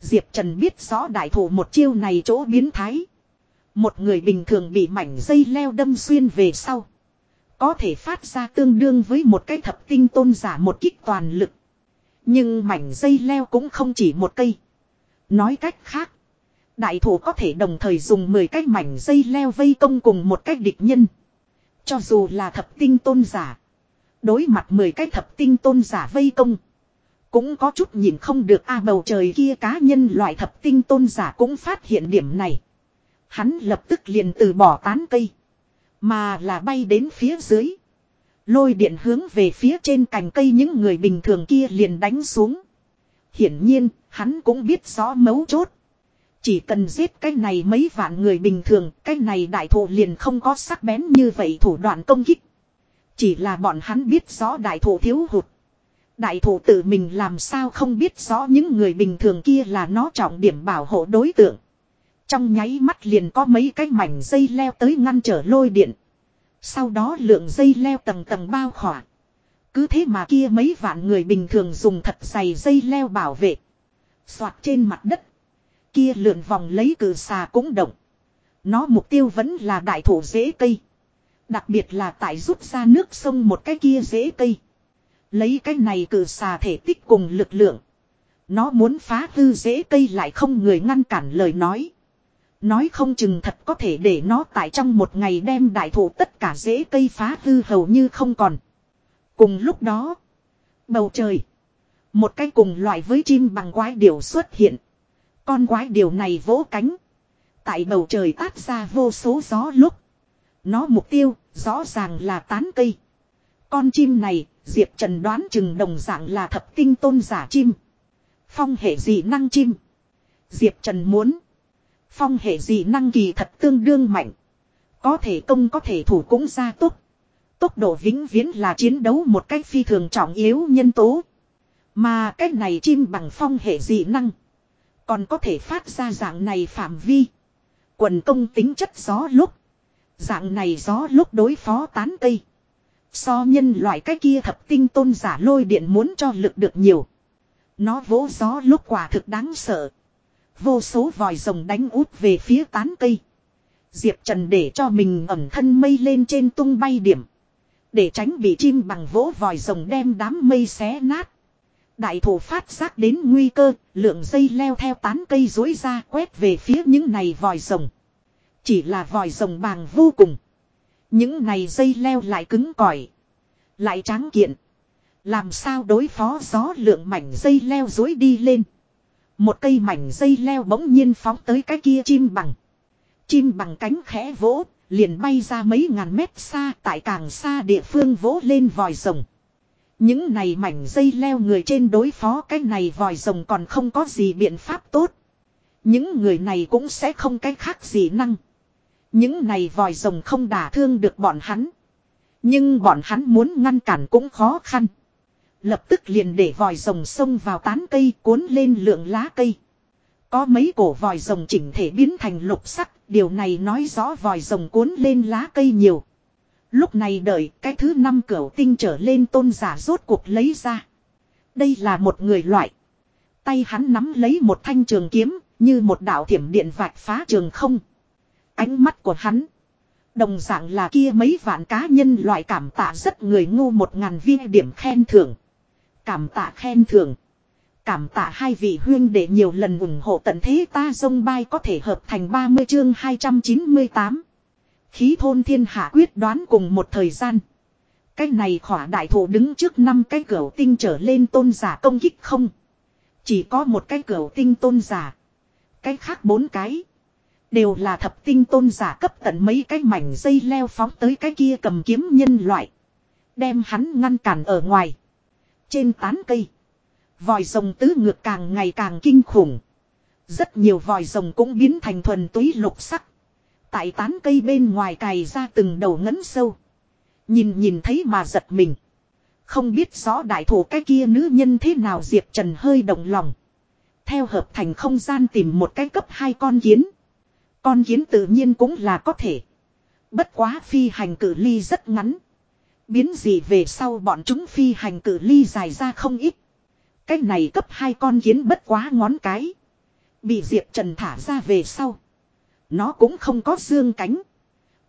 Diệp Trần biết rõ đại thủ một chiêu này chỗ biến thái. Một người bình thường bị mảnh dây leo đâm xuyên về sau. Có thể phát ra tương đương với một cái thập tinh tôn giả một kích toàn lực. Nhưng mảnh dây leo cũng không chỉ một cây. Nói cách khác. Đại thủ có thể đồng thời dùng 10 cái mảnh dây leo vây công cùng một cách địch nhân. Cho dù là thập tinh tôn giả. Đối mặt 10 cái thập tinh tôn giả vây công. Cũng có chút nhìn không được a bầu trời kia cá nhân loại thập tinh tôn giả cũng phát hiện điểm này. Hắn lập tức liền từ bỏ tán cây. Mà là bay đến phía dưới. Lôi điện hướng về phía trên cành cây những người bình thường kia liền đánh xuống. Hiển nhiên, hắn cũng biết rõ mấu chốt. Chỉ cần giết cái này mấy vạn người bình thường, cái này đại thụ liền không có sắc bén như vậy thủ đoạn công kích. Chỉ là bọn hắn biết rõ đại thụ thiếu hụt. Đại thụ tự mình làm sao không biết rõ những người bình thường kia là nó trọng điểm bảo hộ đối tượng. Trong nháy mắt liền có mấy cái mảnh dây leo tới ngăn trở lôi điện. Sau đó lượng dây leo tầng tầng bao khỏa. Cứ thế mà kia mấy vạn người bình thường dùng thật dày dây leo bảo vệ. Xoạt trên mặt đất. Kia lượn vòng lấy cử xà cũng động. Nó mục tiêu vẫn là đại thổ dễ cây. Đặc biệt là tại rút ra nước sông một cái kia dễ cây. Lấy cái này cử xà thể tích cùng lực lượng. Nó muốn phá hư dễ cây lại không người ngăn cản lời nói. Nói không chừng thật có thể để nó tại trong một ngày đem đại thụ tất cả rễ cây phá hư hầu như không còn. Cùng lúc đó, bầu trời, một cái cùng loại với chim bằng quái điểu xuất hiện. Con quái điểu này vỗ cánh. Tại bầu trời tát ra vô số gió lúc. Nó mục tiêu, rõ ràng là tán cây. Con chim này, Diệp Trần đoán chừng đồng dạng là thập tinh tôn giả chim. Phong hệ dị năng chim. Diệp Trần muốn. Phong hệ dị năng kỳ thật tương đương mạnh. Có thể công có thể thủ cũng ra tốt. Tốc độ vĩnh viễn là chiến đấu một cách phi thường trọng yếu nhân tố. Mà cái này chim bằng phong hệ dị năng. Còn có thể phát ra dạng này phạm vi. Quần công tính chất gió lúc. Dạng này gió lúc đối phó tán cây. So nhân loại cái kia thập tinh tôn giả lôi điện muốn cho lực được nhiều. Nó vỗ gió lúc quả thực đáng sợ. Vô số vòi rồng đánh út về phía tán cây. Diệp Trần để cho mình ẩm thân mây lên trên tung bay điểm. Để tránh bị chim bằng vỗ vòi rồng đem đám mây xé nát. Đại thủ phát giác đến nguy cơ, lượng dây leo theo tán cây dối ra quét về phía những này vòi rồng. Chỉ là vòi rồng bàng vô cùng. Những này dây leo lại cứng cỏi, lại tráng kiện. Làm sao đối phó gió lượng mảnh dây leo dối đi lên. Một cây mảnh dây leo bỗng nhiên phóng tới cái kia chim bằng. Chim bằng cánh khẽ vỗ, liền bay ra mấy ngàn mét xa tại càng xa địa phương vỗ lên vòi rồng. Những này mảnh dây leo người trên đối phó cái này vòi rồng còn không có gì biện pháp tốt. Những người này cũng sẽ không cái khác gì năng. Những này vòi rồng không đả thương được bọn hắn. Nhưng bọn hắn muốn ngăn cản cũng khó khăn. Lập tức liền để vòi rồng xông vào tán cây cuốn lên lượng lá cây. Có mấy cổ vòi rồng chỉnh thể biến thành lục sắc, điều này nói rõ vòi rồng cuốn lên lá cây nhiều. Lúc này đợi cái thứ năm cửu tinh trở lên tôn giả rốt cuộc lấy ra. Đây là một người loại. Tay hắn nắm lấy một thanh trường kiếm, như một đạo thiểm điện vạch phá trường không. Ánh mắt của hắn. Đồng dạng là kia mấy vạn cá nhân loại cảm tạ rất người ngu một ngàn viên điểm khen thưởng. Cảm tạ khen thưởng. Cảm tạ hai vị huyên để nhiều lần ủng hộ tận thế ta dông bay có thể hợp thành 30 chương 298. Khí thôn thiên hạ quyết đoán cùng một thời gian. Cái này khỏa đại thủ đứng trước năm cái cửa tinh trở lên tôn giả công kích không. Chỉ có một cái cửa tinh tôn giả. Cái khác bốn cái. Đều là thập tinh tôn giả cấp tận mấy cái mảnh dây leo phóng tới cái kia cầm kiếm nhân loại. Đem hắn ngăn cản ở ngoài. Trên tán cây. Vòi rồng tứ ngược càng ngày càng kinh khủng. Rất nhiều vòi rồng cũng biến thành thuần túy lục sắc. Tại tán cây bên ngoài cày ra từng đầu ngấn sâu. Nhìn nhìn thấy mà giật mình. Không biết rõ đại thủ cái kia nữ nhân thế nào Diệp Trần hơi động lòng. Theo hợp thành không gian tìm một cái cấp hai con kiến. Con kiến tự nhiên cũng là có thể. Bất quá phi hành cử ly rất ngắn. Biến gì về sau bọn chúng phi hành cử ly dài ra không ít. Cái này cấp hai con kiến bất quá ngón cái. Bị Diệp Trần thả ra về sau. Nó cũng không có dương cánh.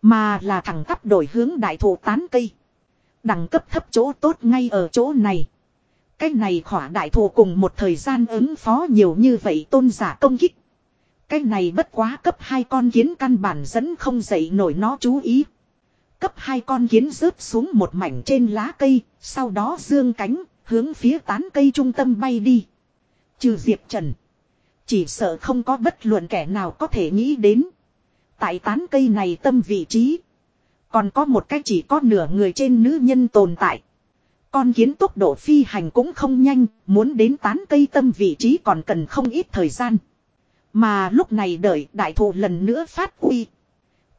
Mà là thẳng tắp đổi hướng đại thổ tán cây. Đẳng cấp thấp chỗ tốt ngay ở chỗ này. Cái này khỏa đại thổ cùng một thời gian ứng phó nhiều như vậy tôn giả công kích. Cái này bất quá cấp hai con kiến căn bản dẫn không dậy nổi nó chú ý. Cấp hai con kiến rớt xuống một mảnh trên lá cây, sau đó dương cánh, hướng phía tán cây trung tâm bay đi. Trừ Diệp Trần. Chỉ sợ không có bất luận kẻ nào có thể nghĩ đến. Tại tán cây này tâm vị trí. Còn có một cái chỉ có nửa người trên nữ nhân tồn tại. Con kiến tốc độ phi hành cũng không nhanh, muốn đến tán cây tâm vị trí còn cần không ít thời gian. Mà lúc này đợi đại thụ lần nữa phát uy.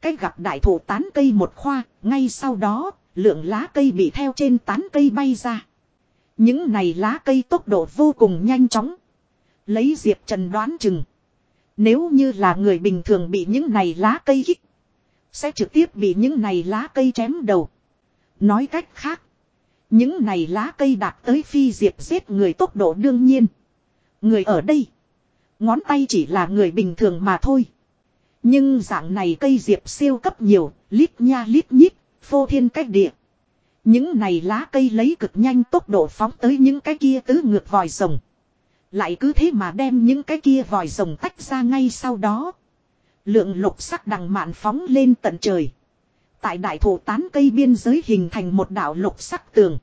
Cái gặp đại thụ tán cây một khoa, ngay sau đó, lượng lá cây bị theo trên tán cây bay ra. Những này lá cây tốc độ vô cùng nhanh chóng. Lấy Diệp Trần đoán chừng. Nếu như là người bình thường bị những này lá cây hít. Sẽ trực tiếp bị những này lá cây chém đầu. Nói cách khác. Những này lá cây đạt tới phi diệp giết người tốc độ đương nhiên. Người ở đây. Ngón tay chỉ là người bình thường mà thôi. Nhưng dạng này cây diệp siêu cấp nhiều, lít nha lít nhít, phô thiên cách địa. Những này lá cây lấy cực nhanh tốc độ phóng tới những cái kia tứ ngược vòi rồng. Lại cứ thế mà đem những cái kia vòi rồng tách ra ngay sau đó. Lượng lục sắc đằng mạn phóng lên tận trời. Tại đại thổ tán cây biên giới hình thành một đảo lục sắc tường.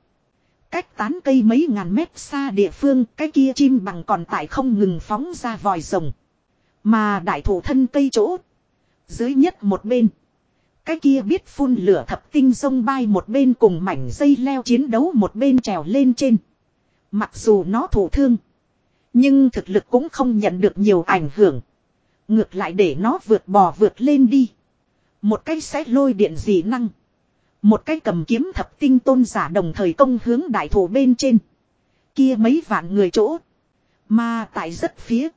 Cách tán cây mấy ngàn mét xa địa phương cái kia chim bằng còn tại không ngừng phóng ra vòi rồng. Mà đại thổ thân cây chỗ. Dưới nhất một bên. Cái kia biết phun lửa thập tinh sông bay một bên cùng mảnh dây leo chiến đấu một bên trèo lên trên. Mặc dù nó thổ thương. Nhưng thực lực cũng không nhận được nhiều ảnh hưởng. Ngược lại để nó vượt bò vượt lên đi. Một cái sẽ lôi điện dị năng. Một cái cầm kiếm thập tinh tôn giả đồng thời công hướng đại thổ bên trên. Kia mấy vạn người chỗ. Mà tại rất phía.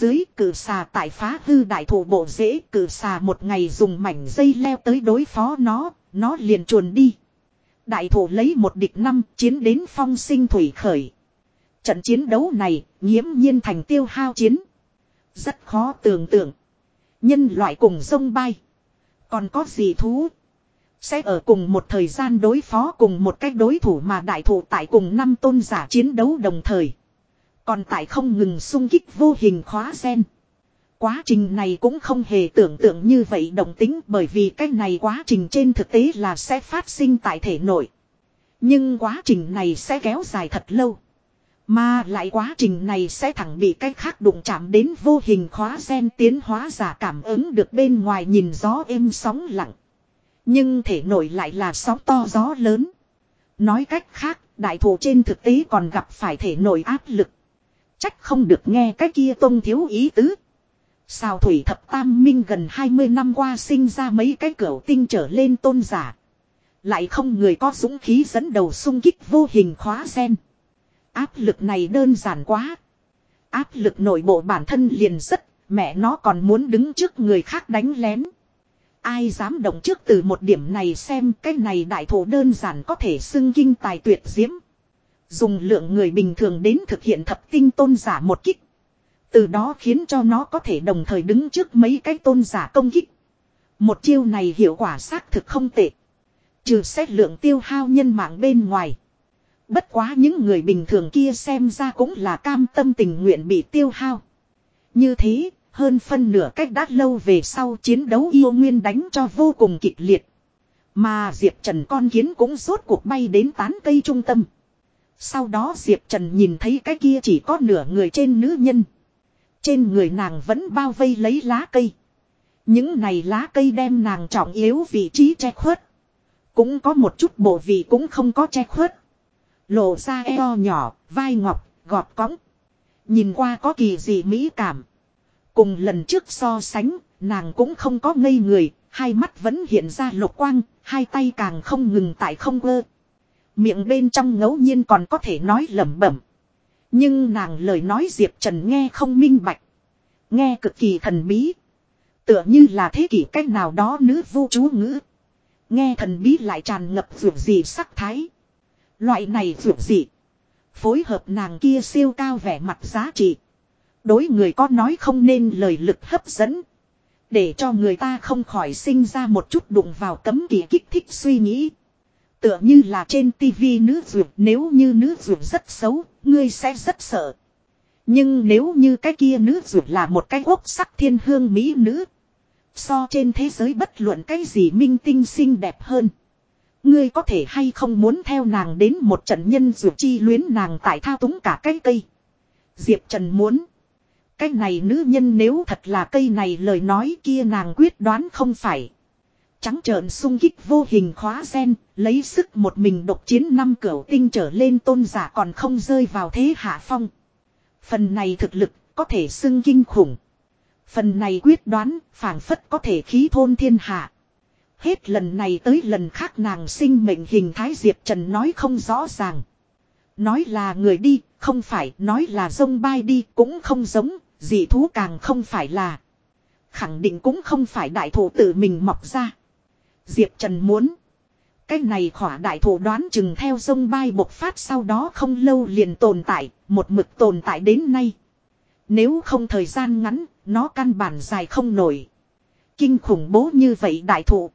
Dưới cử xà tại phá hư đại thổ bộ dễ cử xà một ngày dùng mảnh dây leo tới đối phó nó, nó liền chuồn đi. Đại thổ lấy một địch năm chiến đến phong sinh thủy khởi. Trận chiến đấu này nghiễm nhiên thành tiêu hao chiến. Rất khó tưởng tượng. Nhân loại cùng sông bay. Còn có gì thú? Sẽ ở cùng một thời gian đối phó cùng một cách đối thủ mà đại thủ tại cùng năm tôn giả chiến đấu đồng thời. Còn tại không ngừng sung kích vô hình khóa sen. Quá trình này cũng không hề tưởng tượng như vậy đồng tính bởi vì cái này quá trình trên thực tế là sẽ phát sinh tại thể nội. Nhưng quá trình này sẽ kéo dài thật lâu. Mà lại quá trình này sẽ thẳng bị cái khác đụng chạm đến vô hình khóa sen tiến hóa giả cảm ứng được bên ngoài nhìn gió êm sóng lặng. Nhưng thể nổi lại là sóng to gió lớn. Nói cách khác, đại thủ trên thực tế còn gặp phải thể nổi áp lực. Trách không được nghe cái kia tông thiếu ý tứ. Sao thủy thập tam minh gần 20 năm qua sinh ra mấy cái cửa tinh trở lên tôn giả. Lại không người có dũng khí dẫn đầu sung kích vô hình khóa sen. Áp lực này đơn giản quá. Áp lực nội bộ bản thân liền rất, mẹ nó còn muốn đứng trước người khác đánh lén. Ai dám động trước từ một điểm này xem cái này đại thổ đơn giản có thể xưng kinh tài tuyệt diễm. Dùng lượng người bình thường đến thực hiện thập tinh tôn giả một kích. Từ đó khiến cho nó có thể đồng thời đứng trước mấy cái tôn giả công kích. Một chiêu này hiệu quả xác thực không tệ. Trừ xét lượng tiêu hao nhân mạng bên ngoài. Bất quá những người bình thường kia xem ra cũng là cam tâm tình nguyện bị tiêu hao. Như thế, hơn phân nửa cách đã lâu về sau chiến đấu yêu nguyên đánh cho vô cùng kịch liệt. Mà Diệp Trần con kiến cũng rốt cuộc bay đến tán cây trung tâm. Sau đó Diệp Trần nhìn thấy cái kia chỉ có nửa người trên nữ nhân. Trên người nàng vẫn bao vây lấy lá cây. Những này lá cây đem nàng trọng yếu vị trí che khuất. Cũng có một chút bộ vị cũng không có che khuất. Lộ ra eo nhỏ, vai ngọc, gọt cõng. Nhìn qua có kỳ gì mỹ cảm. Cùng lần trước so sánh, nàng cũng không có ngây người, hai mắt vẫn hiện ra lục quang, hai tay càng không ngừng tại không ơ. Miệng bên trong ngẫu nhiên còn có thể nói lẩm bẩm. Nhưng nàng lời nói Diệp Trần nghe không minh bạch. Nghe cực kỳ thần bí. Tựa như là thế kỷ cách nào đó nữ vu chú ngữ. Nghe thần bí lại tràn ngập vượt gì sắc thái. Loại này vượt gì. Phối hợp nàng kia siêu cao vẻ mặt giá trị. Đối người có nói không nên lời lực hấp dẫn. Để cho người ta không khỏi sinh ra một chút đụng vào cấm kỳ kích thích suy nghĩ. Tựa như là trên tivi nữ dược nếu như nữ dược rất xấu, ngươi sẽ rất sợ. Nhưng nếu như cái kia nữ dược là một cái quốc sắc thiên hương mỹ nữ. So trên thế giới bất luận cái gì minh tinh xinh đẹp hơn. Ngươi có thể hay không muốn theo nàng đến một trận nhân dược chi luyến nàng tại thao túng cả cái cây. Diệp Trần muốn. Cái này nữ nhân nếu thật là cây này lời nói kia nàng quyết đoán không phải. Trắng trợn sung kích vô hình khóa sen, lấy sức một mình độc chiến năm cửu tinh trở lên tôn giả còn không rơi vào thế hạ phong. Phần này thực lực có thể xưng kinh khủng. Phần này quyết đoán phảng phất có thể khí thôn thiên hạ. Hết lần này tới lần khác nàng sinh mệnh hình thái Diệp Trần nói không rõ ràng. Nói là người đi, không phải, nói là sông bay đi, cũng không giống, dị thú càng không phải là. Khẳng định cũng không phải đại thủ tự mình mọc ra. Diệp Trần muốn. Cái này khỏa đại thổ đoán chừng theo sông bay bộc phát sau đó không lâu liền tồn tại, một mực tồn tại đến nay. Nếu không thời gian ngắn, nó căn bản dài không nổi. Kinh khủng bố như vậy đại thụ.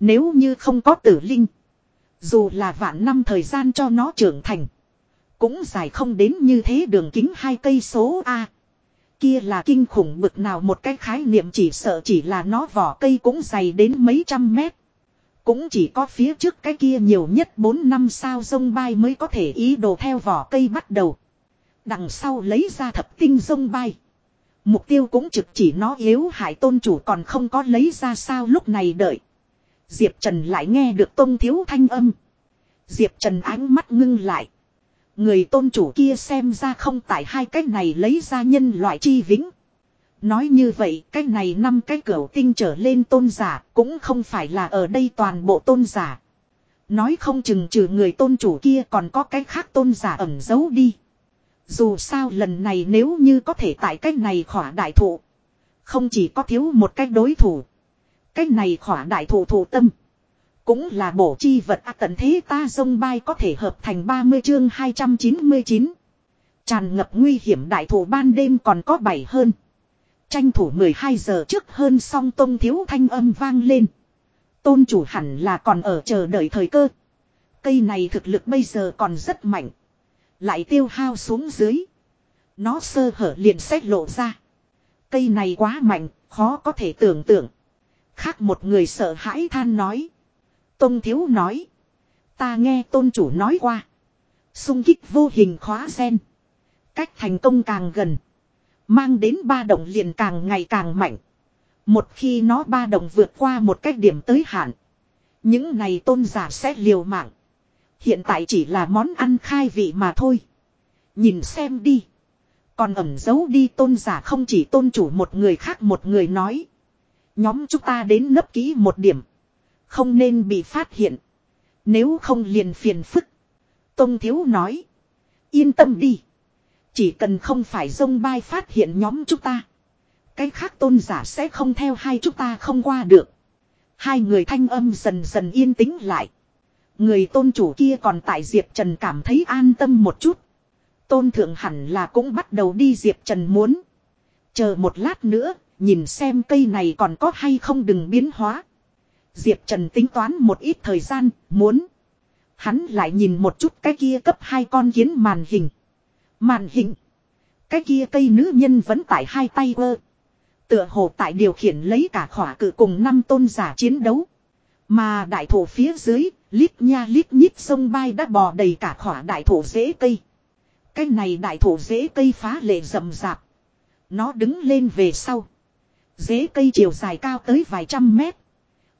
Nếu như không có tử linh. Dù là vạn năm thời gian cho nó trưởng thành. Cũng dài không đến như thế đường kính hai cây số A. Kia là kinh khủng bực nào một cái khái niệm chỉ sợ chỉ là nó vỏ cây cũng dày đến mấy trăm mét. Cũng chỉ có phía trước cái kia nhiều nhất 4 năm sao sông bay mới có thể ý đồ theo vỏ cây bắt đầu. Đằng sau lấy ra thập tinh sông bay. Mục tiêu cũng trực chỉ nó yếu hại tôn chủ còn không có lấy ra sao lúc này đợi. Diệp Trần lại nghe được tôn thiếu thanh âm. Diệp Trần ánh mắt ngưng lại. Người tôn chủ kia xem ra không tại hai cái này lấy ra nhân loại chi vĩnh. Nói như vậy, cái này năm cái cửa tinh trở lên tôn giả cũng không phải là ở đây toàn bộ tôn giả. Nói không chừng trừ người tôn chủ kia còn có cái khác tôn giả ẩn giấu đi. Dù sao lần này nếu như có thể tại cái này khỏa đại thụ. Không chỉ có thiếu một cái đối thủ. Cái này khỏa đại thụ thụ tâm. Cũng là bổ chi vật à, tận thế ta sông bay có thể hợp thành 30 chương 299. Tràn ngập nguy hiểm đại thủ ban đêm còn có 7 hơn. Tranh thủ 12 giờ trước hơn song tông thiếu thanh âm vang lên. Tôn chủ hẳn là còn ở chờ đợi thời cơ. Cây này thực lực bây giờ còn rất mạnh. Lại tiêu hao xuống dưới. Nó sơ hở liền xét lộ ra. Cây này quá mạnh, khó có thể tưởng tượng. Khác một người sợ hãi than nói. Tôn thiếu nói. Ta nghe tôn chủ nói qua. Xung kích vô hình khóa sen. Cách thành công càng gần. Mang đến ba động liền càng ngày càng mạnh. Một khi nó ba động vượt qua một cách điểm tới hạn. Những này tôn giả sẽ liều mạng. Hiện tại chỉ là món ăn khai vị mà thôi. Nhìn xem đi. Còn ẩn giấu đi tôn giả không chỉ tôn chủ một người khác một người nói. Nhóm chúng ta đến nấp kỹ một điểm. Không nên bị phát hiện. Nếu không liền phiền phức. Tôn thiếu nói. Yên tâm đi. Chỉ cần không phải dông bay phát hiện nhóm chúng ta. Cái khác tôn giả sẽ không theo hai chúng ta không qua được. Hai người thanh âm dần dần yên tĩnh lại. Người tôn chủ kia còn tại Diệp Trần cảm thấy an tâm một chút. Tôn thượng hẳn là cũng bắt đầu đi Diệp Trần muốn. Chờ một lát nữa, nhìn xem cây này còn có hay không đừng biến hóa. Diệp Trần tính toán một ít thời gian, muốn. Hắn lại nhìn một chút cái kia cấp hai con kiến màn hình. Màn hình. Cái kia cây nữ nhân vẫn tại hai tay ơ. Tựa hồ tại điều khiển lấy cả khỏa cử cùng năm tôn giả chiến đấu. Mà đại thổ phía dưới, lít nha lít nhít sông bay đã bò đầy cả khỏa đại thổ dễ cây. Cái này đại thổ dễ cây phá lệ rậm rạp. Nó đứng lên về sau. Dễ cây chiều dài cao tới vài trăm mét.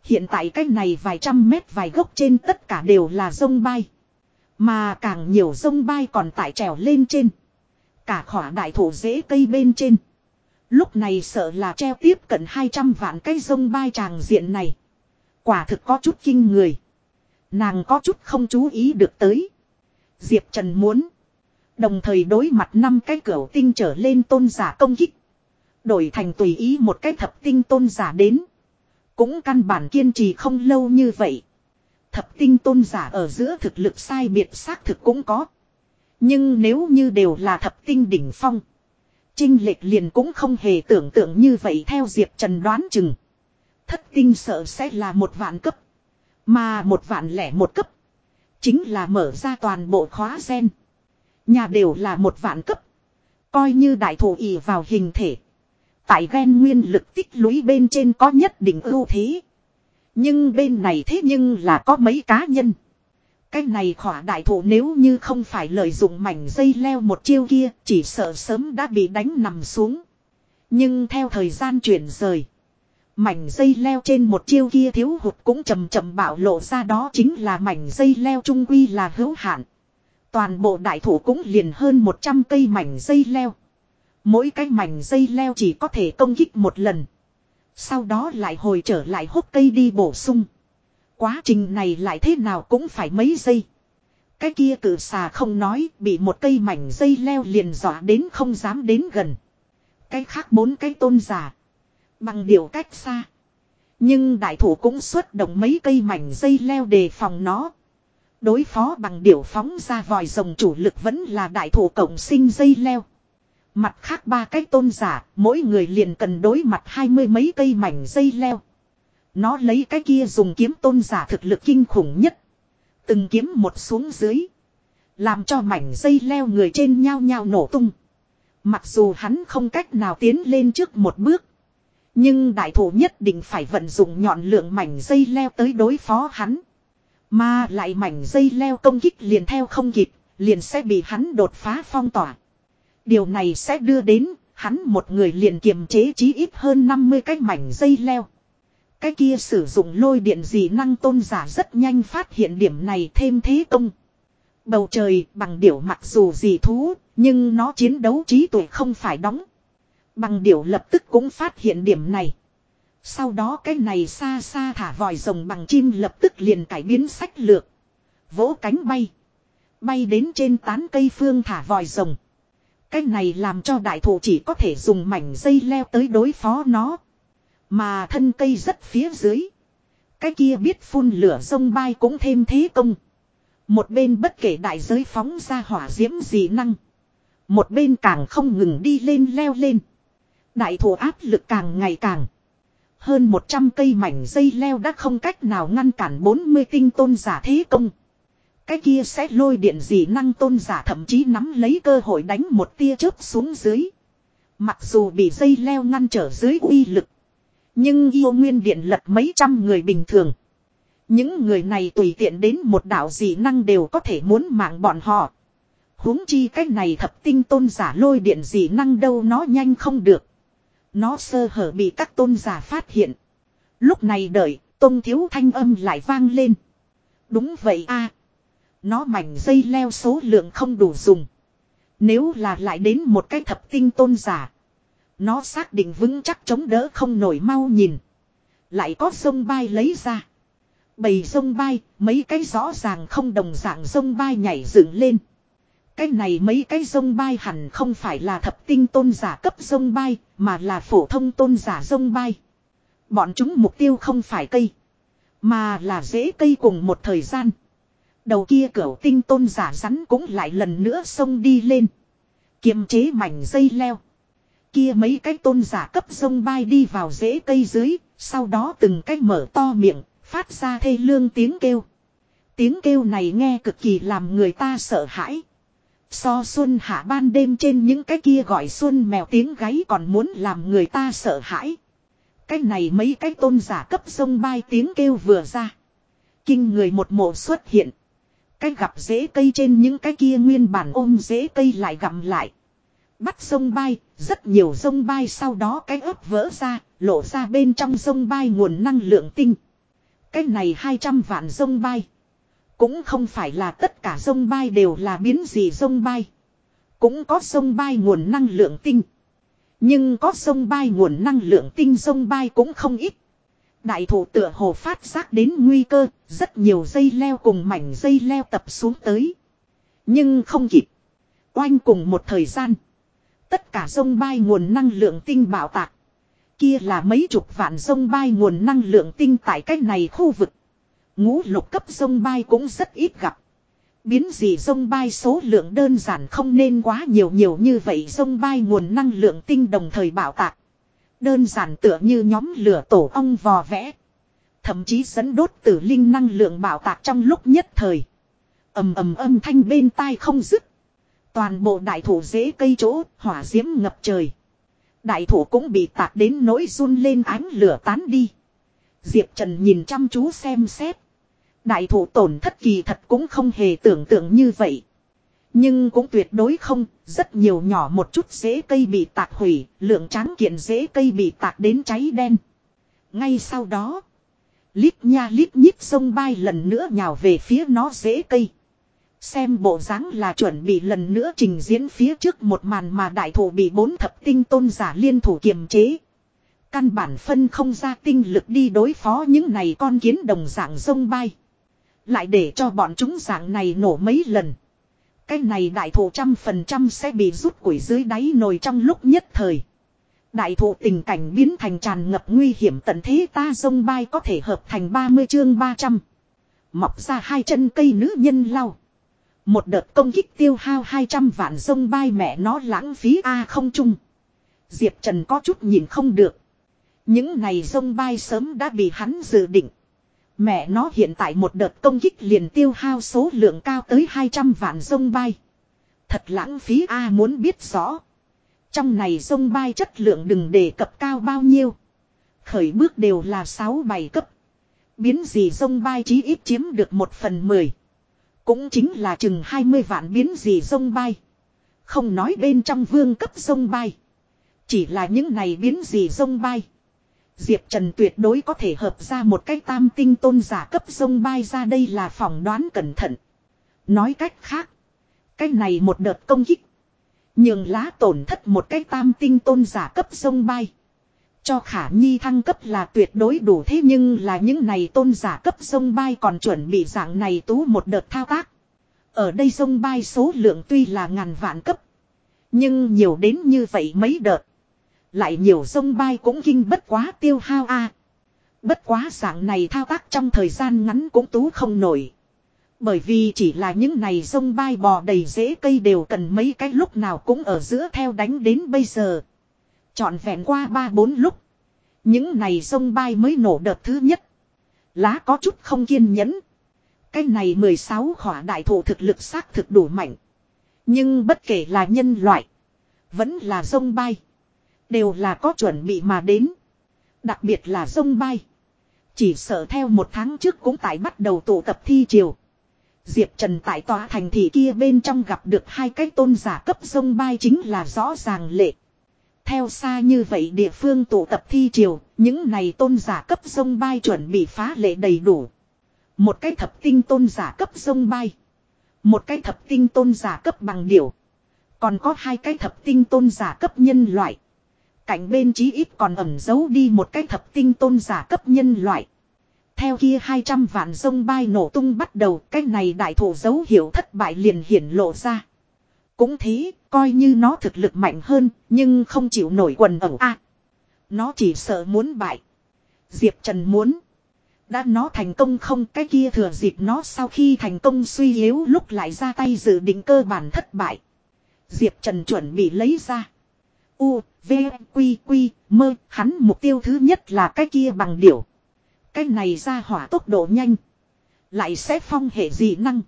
Hiện tại cách này vài trăm mét vài gốc trên tất cả đều là sông bay. Mà càng nhiều sông bay còn tại trèo lên trên. Cả khỏa đại thổ dễ cây bên trên. Lúc này sợ là treo tiếp cận 200 vạn cây sông bay tràng diện này. Quả thực có chút kinh người. Nàng có chút không chú ý được tới. Diệp Trần muốn. Đồng thời đối mặt năm cái cửa tinh trở lên tôn giả công kích. Đổi thành tùy ý một cái thập tinh tôn giả đến. Cũng căn bản kiên trì không lâu như vậy. Thập tinh tôn giả ở giữa thực lực sai biệt xác thực cũng có. Nhưng nếu như đều là thập tinh đỉnh phong. Trinh lệch liền cũng không hề tưởng tượng như vậy theo Diệp Trần đoán chừng. Thất tinh sợ sẽ là một vạn cấp. Mà một vạn lẻ một cấp. Chính là mở ra toàn bộ khóa sen. Nhà đều là một vạn cấp. Coi như đại thủ ỉ vào hình thể. Tại ghen nguyên lực tích lũy bên trên có nhất định ưu thế. Nhưng bên này thế nhưng là có mấy cá nhân. Cái này khỏa đại thủ nếu như không phải lợi dụng mảnh dây leo một chiêu kia, chỉ sợ sớm đã bị đánh nằm xuống. Nhưng theo thời gian chuyển rời. Mảnh dây leo trên một chiêu kia thiếu hụt cũng chầm chậm bạo lộ ra đó chính là mảnh dây leo trung quy là hữu hạn. Toàn bộ đại thủ cũng liền hơn 100 cây mảnh dây leo. Mỗi cái mảnh dây leo chỉ có thể công kích một lần. Sau đó lại hồi trở lại hút cây đi bổ sung. Quá trình này lại thế nào cũng phải mấy giây. Cái kia cử xà không nói, bị một cây mảnh dây leo liền dọa đến không dám đến gần. Cái khác bốn cái tôn giả. Bằng điều cách xa. Nhưng đại thủ cũng xuất động mấy cây mảnh dây leo đề phòng nó. Đối phó bằng điểu phóng ra vòi rồng chủ lực vẫn là đại thủ cộng sinh dây leo. Mặt khác ba cái tôn giả, mỗi người liền cần đối mặt hai mươi mấy cây mảnh dây leo. Nó lấy cái kia dùng kiếm tôn giả thực lực kinh khủng nhất. Từng kiếm một xuống dưới. Làm cho mảnh dây leo người trên nhao nhao nổ tung. Mặc dù hắn không cách nào tiến lên trước một bước. Nhưng đại thủ nhất định phải vận dụng nhọn lượng mảnh dây leo tới đối phó hắn. Mà lại mảnh dây leo công kích liền theo không kịp, liền sẽ bị hắn đột phá phong tỏa. Điều này sẽ đưa đến, hắn một người liền kiềm chế chí ít hơn 50 cái mảnh dây leo. Cái kia sử dụng lôi điện gì năng tôn giả rất nhanh phát hiện điểm này thêm thế công. Bầu trời bằng điểu mặc dù gì thú, nhưng nó chiến đấu trí tuệ không phải đóng. Bằng điểu lập tức cũng phát hiện điểm này. Sau đó cái này xa xa thả vòi rồng bằng chim lập tức liền cải biến sách lược. Vỗ cánh bay. Bay đến trên tán cây phương thả vòi rồng. Cái này làm cho đại thủ chỉ có thể dùng mảnh dây leo tới đối phó nó. Mà thân cây rất phía dưới. Cái kia biết phun lửa sông bay cũng thêm thế công. Một bên bất kể đại giới phóng ra hỏa diễm gì năng. Một bên càng không ngừng đi lên leo lên. Đại thủ áp lực càng ngày càng. Hơn 100 cây mảnh dây leo đã không cách nào ngăn cản 40 tinh tôn giả thế công. Cái kia sẽ lôi điện gì năng tôn giả thậm chí nắm lấy cơ hội đánh một tia chớp xuống dưới. Mặc dù bị dây leo ngăn trở dưới uy lực. Nhưng yêu nguyên điện lật mấy trăm người bình thường. Những người này tùy tiện đến một đạo dị năng đều có thể muốn mạng bọn họ. huống chi cách này thập tinh tôn giả lôi điện dị năng đâu nó nhanh không được. Nó sơ hở bị các tôn giả phát hiện. Lúc này đợi, tôn thiếu thanh âm lại vang lên. Đúng vậy a nó mảnh dây leo số lượng không đủ dùng. Nếu là lại đến một cái thập tinh tôn giả. Nó xác định vững chắc chống đỡ không nổi mau nhìn. Lại có sông bay lấy ra. Bầy sông bay, mấy cái rõ ràng không đồng dạng sông bay nhảy dựng lên. Cái này mấy cái sông bay hẳn không phải là thập tinh tôn giả cấp sông bay, mà là phổ thông tôn giả sông bay. Bọn chúng mục tiêu không phải cây, mà là dễ cây cùng một thời gian. Đầu kia cửa tinh tôn giả rắn cũng lại lần nữa xông đi lên. Kiềm chế mảnh dây leo. Kia mấy cái tôn giả cấp sông bay đi vào rễ cây dưới, sau đó từng cái mở to miệng, phát ra thê lương tiếng kêu. Tiếng kêu này nghe cực kỳ làm người ta sợ hãi. So xuân hạ ban đêm trên những cái kia gọi xuân mèo tiếng gáy còn muốn làm người ta sợ hãi. Cái này mấy cái tôn giả cấp sông bay tiếng kêu vừa ra. Kinh người một mộ xuất hiện. Cái gặp rễ cây trên những cái kia nguyên bản ôm rễ cây lại gặm lại. Bắt sông bay, rất nhiều sông bay sau đó cái ớt vỡ ra, lộ ra bên trong sông bay nguồn năng lượng tinh. Cái này 200 vạn sông bay. Cũng không phải là tất cả sông bay đều là biến gì sông bay. Cũng có sông bay nguồn năng lượng tinh. Nhưng có sông bay nguồn năng lượng tinh sông bay cũng không ít. Đại thủ tựa hồ phát giác đến nguy cơ, rất nhiều dây leo cùng mảnh dây leo tập xuống tới. Nhưng không kịp. Oanh cùng một thời gian. Tất cả sông bay nguồn năng lượng tinh bảo tạc. Kia là mấy chục vạn sông bay nguồn năng lượng tinh tại cách này khu vực. Ngũ lục cấp sông bay cũng rất ít gặp. Biến gì sông bay số lượng đơn giản không nên quá nhiều nhiều như vậy sông bay nguồn năng lượng tinh đồng thời bảo tạc. Đơn giản tựa như nhóm lửa tổ ong vò vẽ. Thậm chí dẫn đốt tử linh năng lượng bảo tạc trong lúc nhất thời. ầm ầm âm thanh bên tai không dứt. Toàn bộ đại thủ dễ cây chỗ, hỏa diễm ngập trời. Đại thủ cũng bị tạc đến nỗi run lên ánh lửa tán đi. Diệp Trần nhìn chăm chú xem xét. Đại thủ tổn thất kỳ thật cũng không hề tưởng tượng như vậy. Nhưng cũng tuyệt đối không, rất nhiều nhỏ một chút dễ cây bị tạc hủy, lượng tráng kiện dễ cây bị tạc đến cháy đen. Ngay sau đó. Lít nha lít nhít sông bay lần nữa nhào về phía nó dễ cây. Xem bộ dáng là chuẩn bị lần nữa trình diễn phía trước một màn mà đại thủ bị bốn thập tinh tôn giả liên thủ kiềm chế. Căn bản phân không ra tinh lực đi đối phó những này con kiến đồng dạng sông bay. Lại để cho bọn chúng dạng này nổ mấy lần. Cái này đại thụ trăm phần trăm sẽ bị rút củi dưới đáy nồi trong lúc nhất thời. Đại thụ tình cảnh biến thành tràn ngập nguy hiểm tận thế ta sông bay có thể hợp thành 30 chương 300. Mọc ra hai chân cây nữ nhân lau. Một đợt công kích tiêu hao 200 vạn sông bay mẹ nó lãng phí A không chung. Diệp Trần có chút nhìn không được. Những này sông bay sớm đã bị hắn dự định. Mẹ nó hiện tại một đợt công kích liền tiêu hao số lượng cao tới 200 vạn sông bay. Thật lãng phí A muốn biết rõ. Trong này sông bay chất lượng đừng đề cập cao bao nhiêu. Khởi bước đều là 6-7 cấp. Biến gì sông bay chí ít chiếm được một phần 10. Cũng chính là chừng 20 vạn biến gì sông bay. Không nói bên trong vương cấp sông bay. Chỉ là những này biến gì sông bay. Diệp Trần tuyệt đối có thể hợp ra một cái tam tinh tôn giả cấp sông bay ra đây là phỏng đoán cẩn thận. Nói cách khác. Cái này một đợt công kích. Nhường lá tổn thất một cái tam tinh tôn giả cấp sông bay. Cho khả nhi thăng cấp là tuyệt đối đủ thế nhưng là những này tôn giả cấp sông bay còn chuẩn bị dạng này tú một đợt thao tác. Ở đây sông bay số lượng tuy là ngàn vạn cấp. Nhưng nhiều đến như vậy mấy đợt. Lại nhiều sông bay cũng kinh bất quá tiêu hao a Bất quá dạng này thao tác trong thời gian ngắn cũng tú không nổi. Bởi vì chỉ là những này sông bay bò đầy rễ cây đều cần mấy cái lúc nào cũng ở giữa theo đánh đến bây giờ. Chọn vẹn qua ba bốn lúc. Những này sông bay mới nổ đợt thứ nhất. Lá có chút không kiên nhẫn. Cái này 16 khỏa đại thụ thực lực xác thực đủ mạnh. Nhưng bất kể là nhân loại. Vẫn là sông bay. Đều là có chuẩn bị mà đến. Đặc biệt là sông bay. Chỉ sợ theo một tháng trước cũng tại bắt đầu tụ tập thi triều. Diệp Trần tại tòa thành thị kia bên trong gặp được hai cái tôn giả cấp sông bay chính là rõ ràng lệ. Theo xa như vậy địa phương tụ tập thi triều, những này tôn giả cấp sông bay chuẩn bị phá lệ đầy đủ. Một cái thập tinh tôn giả cấp sông bay. Một cái thập tinh tôn giả cấp bằng điểu. Còn có hai cái thập tinh tôn giả cấp nhân loại. Cạnh bên chí ít còn ẩn giấu đi một cái thập tinh tôn giả cấp nhân loại. Theo kia 200 vạn sông bay nổ tung bắt đầu, cái này đại thủ dấu hiệu thất bại liền hiển lộ ra. Cũng thế, coi như nó thực lực mạnh hơn, nhưng không chịu nổi quần ẩu a. nó chỉ sợ muốn bại. Diệp Trần muốn. Đã nó thành công không cái kia thừa dịp nó sau khi thành công suy yếu lúc lại ra tay dự định cơ bản thất bại. Diệp Trần chuẩn bị lấy ra. U, V, Quy, Quy, mơ, hắn mục tiêu thứ nhất là cái kia bằng điểu. Cái này ra hỏa tốc độ nhanh. Lại sẽ phong hệ dị năng.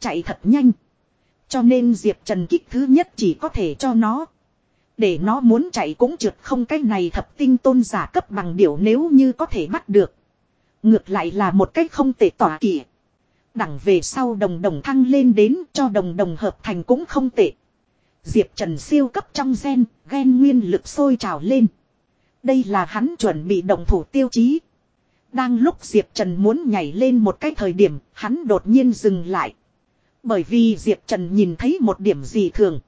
Chạy thật nhanh. Cho nên Diệp Trần kích thứ nhất chỉ có thể cho nó. Để nó muốn chạy cũng trượt không cái này thập tinh tôn giả cấp bằng điểu nếu như có thể bắt được. Ngược lại là một cách không tệ tỏa kỷ. Đẳng về sau đồng đồng thăng lên đến cho đồng đồng hợp thành cũng không tệ. Diệp Trần siêu cấp trong gen, gen nguyên lực sôi trào lên. Đây là hắn chuẩn bị động thủ tiêu chí. Đang lúc Diệp Trần muốn nhảy lên một cái thời điểm, hắn đột nhiên dừng lại. Bởi vì Diệp Trần nhìn thấy một điểm gì thường.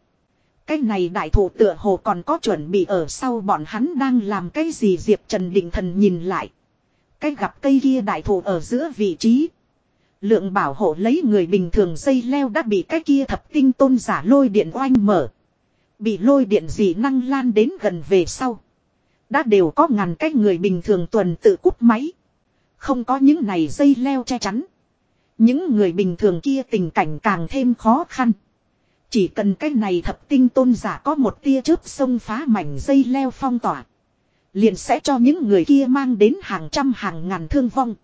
Cái này đại thủ tựa hồ còn có chuẩn bị ở sau bọn hắn đang làm cái gì Diệp Trần định thần nhìn lại. Cái gặp cây kia đại thủ ở giữa vị trí. Lượng bảo hộ lấy người bình thường dây leo đã bị cái kia thập tinh tôn giả lôi điện oanh mở. Bị lôi điện gì năng lan đến gần về sau. Đã đều có ngàn cái người bình thường tuần tự cút máy. Không có những này dây leo che chắn. Những người bình thường kia tình cảnh càng thêm khó khăn. Chỉ cần cái này thập tinh tôn giả có một tia chớp sông phá mảnh dây leo phong tỏa. Liền sẽ cho những người kia mang đến hàng trăm hàng ngàn thương vong.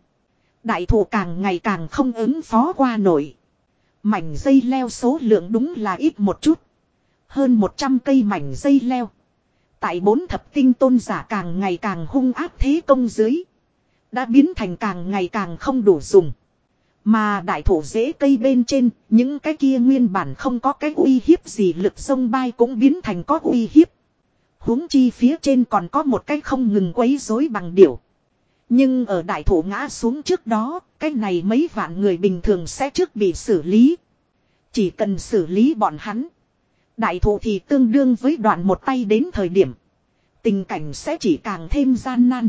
Đại thủ càng ngày càng không ứng phó qua nổi. Mảnh dây leo số lượng đúng là ít một chút. Hơn 100 cây mảnh dây leo. Tại bốn thập tinh tôn giả càng ngày càng hung áp thế công dưới. Đã biến thành càng ngày càng không đủ dùng. Mà đại thổ dễ cây bên trên, những cái kia nguyên bản không có cái uy hiếp gì lực sông bay cũng biến thành có uy hiếp. huống chi phía trên còn có một cái không ngừng quấy rối bằng điểu. Nhưng ở đại thủ ngã xuống trước đó, cái này mấy vạn người bình thường sẽ trước bị xử lý. Chỉ cần xử lý bọn hắn. Đại thủ thì tương đương với đoạn một tay đến thời điểm. Tình cảnh sẽ chỉ càng thêm gian nan.